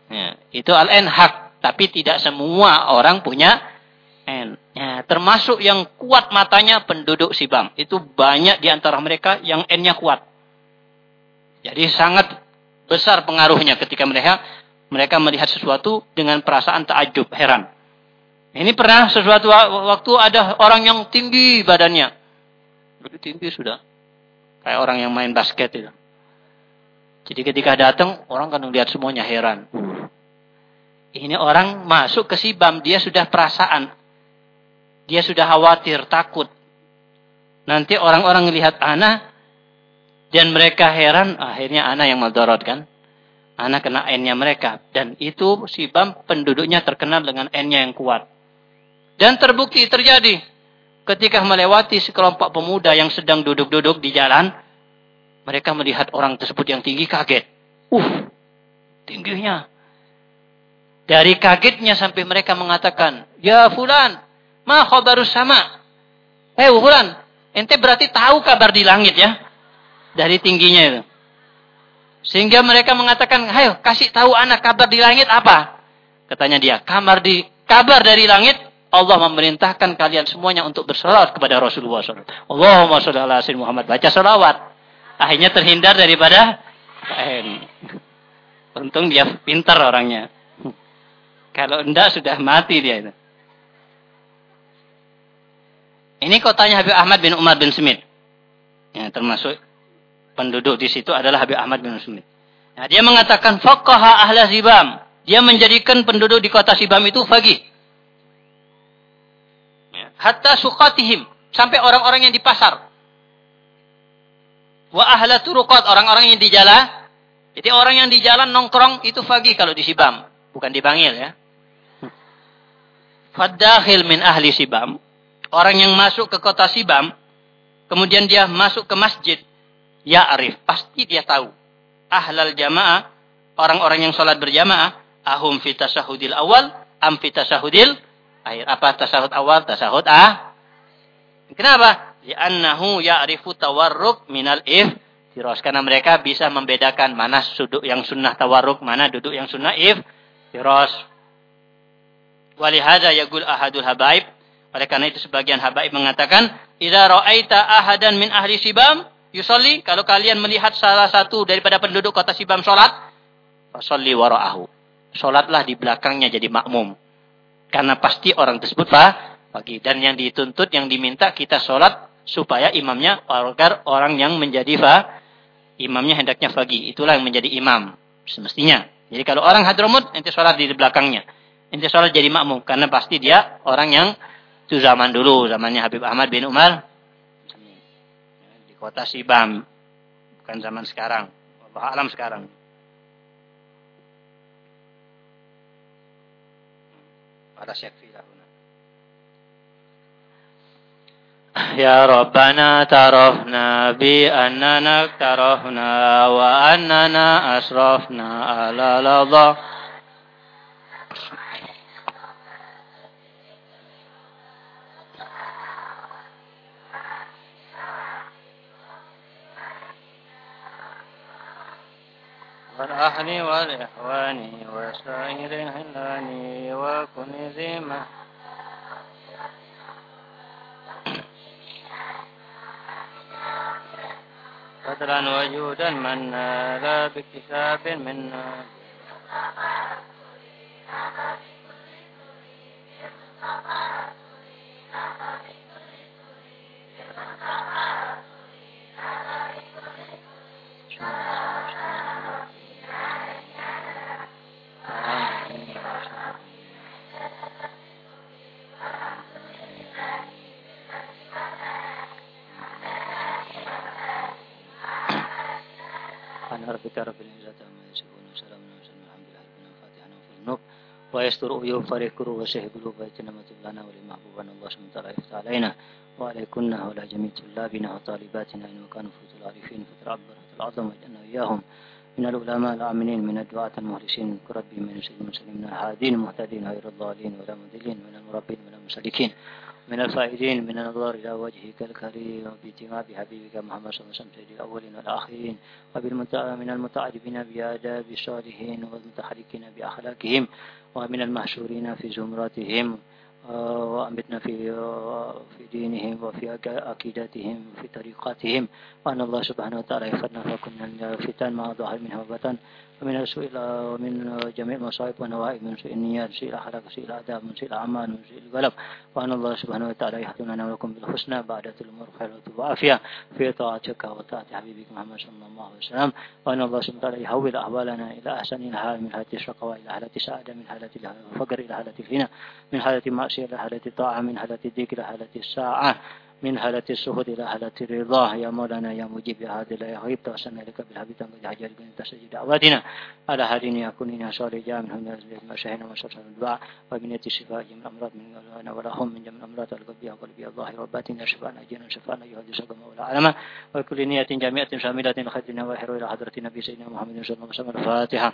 Speaker 1: Ya, itu al-en hak, tapi tidak semua orang punya N. Ya, termasuk yang kuat matanya penduduk Sibam. Itu banyak di antara mereka yang N-nya kuat. Jadi sangat besar pengaruhnya ketika mereka mereka melihat sesuatu dengan perasaan takjub, heran. Ini pernah sesuatu waktu ada orang yang tinggi badannya. Lebih tinggi sudah. Kayak orang yang main basket itu. Jadi ketika datang, orang kan lihat semuanya heran. Ini orang masuk ke Sibam, dia sudah perasaan. Dia sudah khawatir, takut. Nanti orang-orang melihat Ana, dan mereka heran, akhirnya Ana yang maldorot kan. Ana kena N-nya mereka. Dan itu Sibam penduduknya terkenal dengan N-nya yang kuat. Dan terbukti terjadi ketika melewati sekelompok pemuda yang sedang duduk-duduk di jalan, mereka melihat orang tersebut yang tinggi kaget. Uh, tingginya. Dari kagetnya sampai mereka mengatakan, Ya fulan, ma khabarus sama. Eh hey, fulan, ente berarti tahu kabar di langit ya. Dari tingginya itu. Sehingga mereka mengatakan, ayo kasih tahu anak kabar di langit apa? Katanya dia, kabar di kabar dari langit Allah memerintahkan kalian semuanya untuk bersalawat kepada Rasulullah SAW. Allahumma sholli ala Muhammad. Baca salawat. Akhirnya terhindar daripada eh, Untung dia pintar orangnya. Kalau enggak sudah mati dia itu. Ini kotanya Habib Ahmad bin Umar bin Smith. Ya, termasuk penduduk di situ adalah Habib Ahmad bin Smith. Nah, dia mengatakan faqaha ahla Sibam. Dia menjadikan penduduk di kota Sibam itu faqih hatta suqatihim sampai orang-orang yang di pasar. Wa ahla turuqat orang-orang yang di jalan. Jadi orang yang di jalan nongkrong itu fagi kalau di Sibam, bukan di Bangil ya. Fadakhil min ahli Sibam. Orang yang masuk ke kota Sibam. Kemudian dia masuk ke masjid. Ya arif. Pasti dia tahu. Ahlal jamaah. Orang-orang yang sholat berjamaah. Ahum fitasahudil awal. Am fitasahudil akhir. Apa tasahud awal? Tasahud ah. Kenapa? Li'annahu ya'rifu tawarruk minal if tiros. Karena mereka bisa membedakan mana suduk yang sunnah tawarruk, mana duduk yang sunnah if tiros. Walihada yagul ahadul habaib. Oleh karena itu sebagian habaib mengatakan, Iza ra'aita ahadan min ahli sibam, yusalli, kalau kalian melihat salah satu daripada penduduk kota sibam sholat, fasalli wara'ahu. Sholatlah di belakangnya jadi makmum. Karena pasti orang tersebut pagi. Dan yang dituntut, yang diminta kita sholat supaya imamnya agar orang yang menjadi fa, imamnya hendaknya pagi. Itulah yang menjadi imam semestinya. Jadi kalau orang hadramut, nanti sholat di belakangnya. Inti sholat jadi makmum karena pasti dia orang yang itu zaman dulu, zamannya Habib Ahmad bin Umar di kota Sibam, bukan zaman sekarang. Allah alam sekarang. Pada syakfi Ya Rabbana tarafna bi annana wa annana asrafna ala فرحني أهلي والإخواني وسائر الهلال وكن ما قدرا وجودا من لا باكتساب منا Thank you. الحرف في كرف الهجرة ما يشكون شر من وشر الحمد لله ربنا فاتحنا وفي النوب ويستر أبي فريق كرو وشهي قلوب ويتنمى تبلانا ولمحبوبنا الله سبحانه وتعالى يفتح علينا. وعليكنا ولا جميع طلابنا وطالباتنا إن وكانوا فوز العارفين فترى عبرة العظم لنا وإياهم من العلماء العاملين من الدعاة المخلصين كربي من المسلمين من الهادين المهتدين غير الضالين ولا مدلين من المربين من المسلكين من الفائدين من النظر إلى وجهك الكريم وباتماع بحبيبك محمد صلى الله عليه وسلم الأولين والآخرين ومن المتعجبين بآداب الصالحين والمتحركين بأخلاقهم ومن المحشورين في زمرتهم وأمتنا في في دينهم وفي عقيدتهم وفي طريقاتهم وأن الله سبحانه وتعالى يفتنا فكن من الفتن ما ظهر منها وبطن ومن السوء ومن جميع المصائب والنوائب من سوء النيات سوء الأخلاق سوء الآداب من سوء الأعمال من سوء القلب وأن الله سبحانه وتعالى يهدنا ولكم بالحسنى بعد الأمور خير وعافية في طاعتك وطاعة حبيبك محمد صلى الله عليه وسلم. وأن الله سبحانه وتعالى يهول أحوالنا إلى أحسن الحال من حالة الشقوى إلى حالة السعادة من حالة الفقر إلى حالة الغنى من حالة المعصية إلى حالة الطاعة من حالة الذكر إلى حالة الساعة. من حالة السهود إلى حالة الرضا. يا مولانا يا مجيب يا هادي لا يغيب توسلنا لك بالحبيب قد حجر تستجيب دعواتنا على هادين يكون لنا صالح جاء من هنا ما شهينا وشرنا الدعاء وبنية الشفاء جميع الأمراض من قلبنا ولهم من جميع الأمراض. القلبية وقلبية الظاهرة والباطنة شفاءنا جينا شفاءنا يهدي سقم ولا علما وكل نية جامعة شاملة خير نواحر إلى حضرة النبي سيدنا محمد صلى الله عليه وسلم. الفاتحة.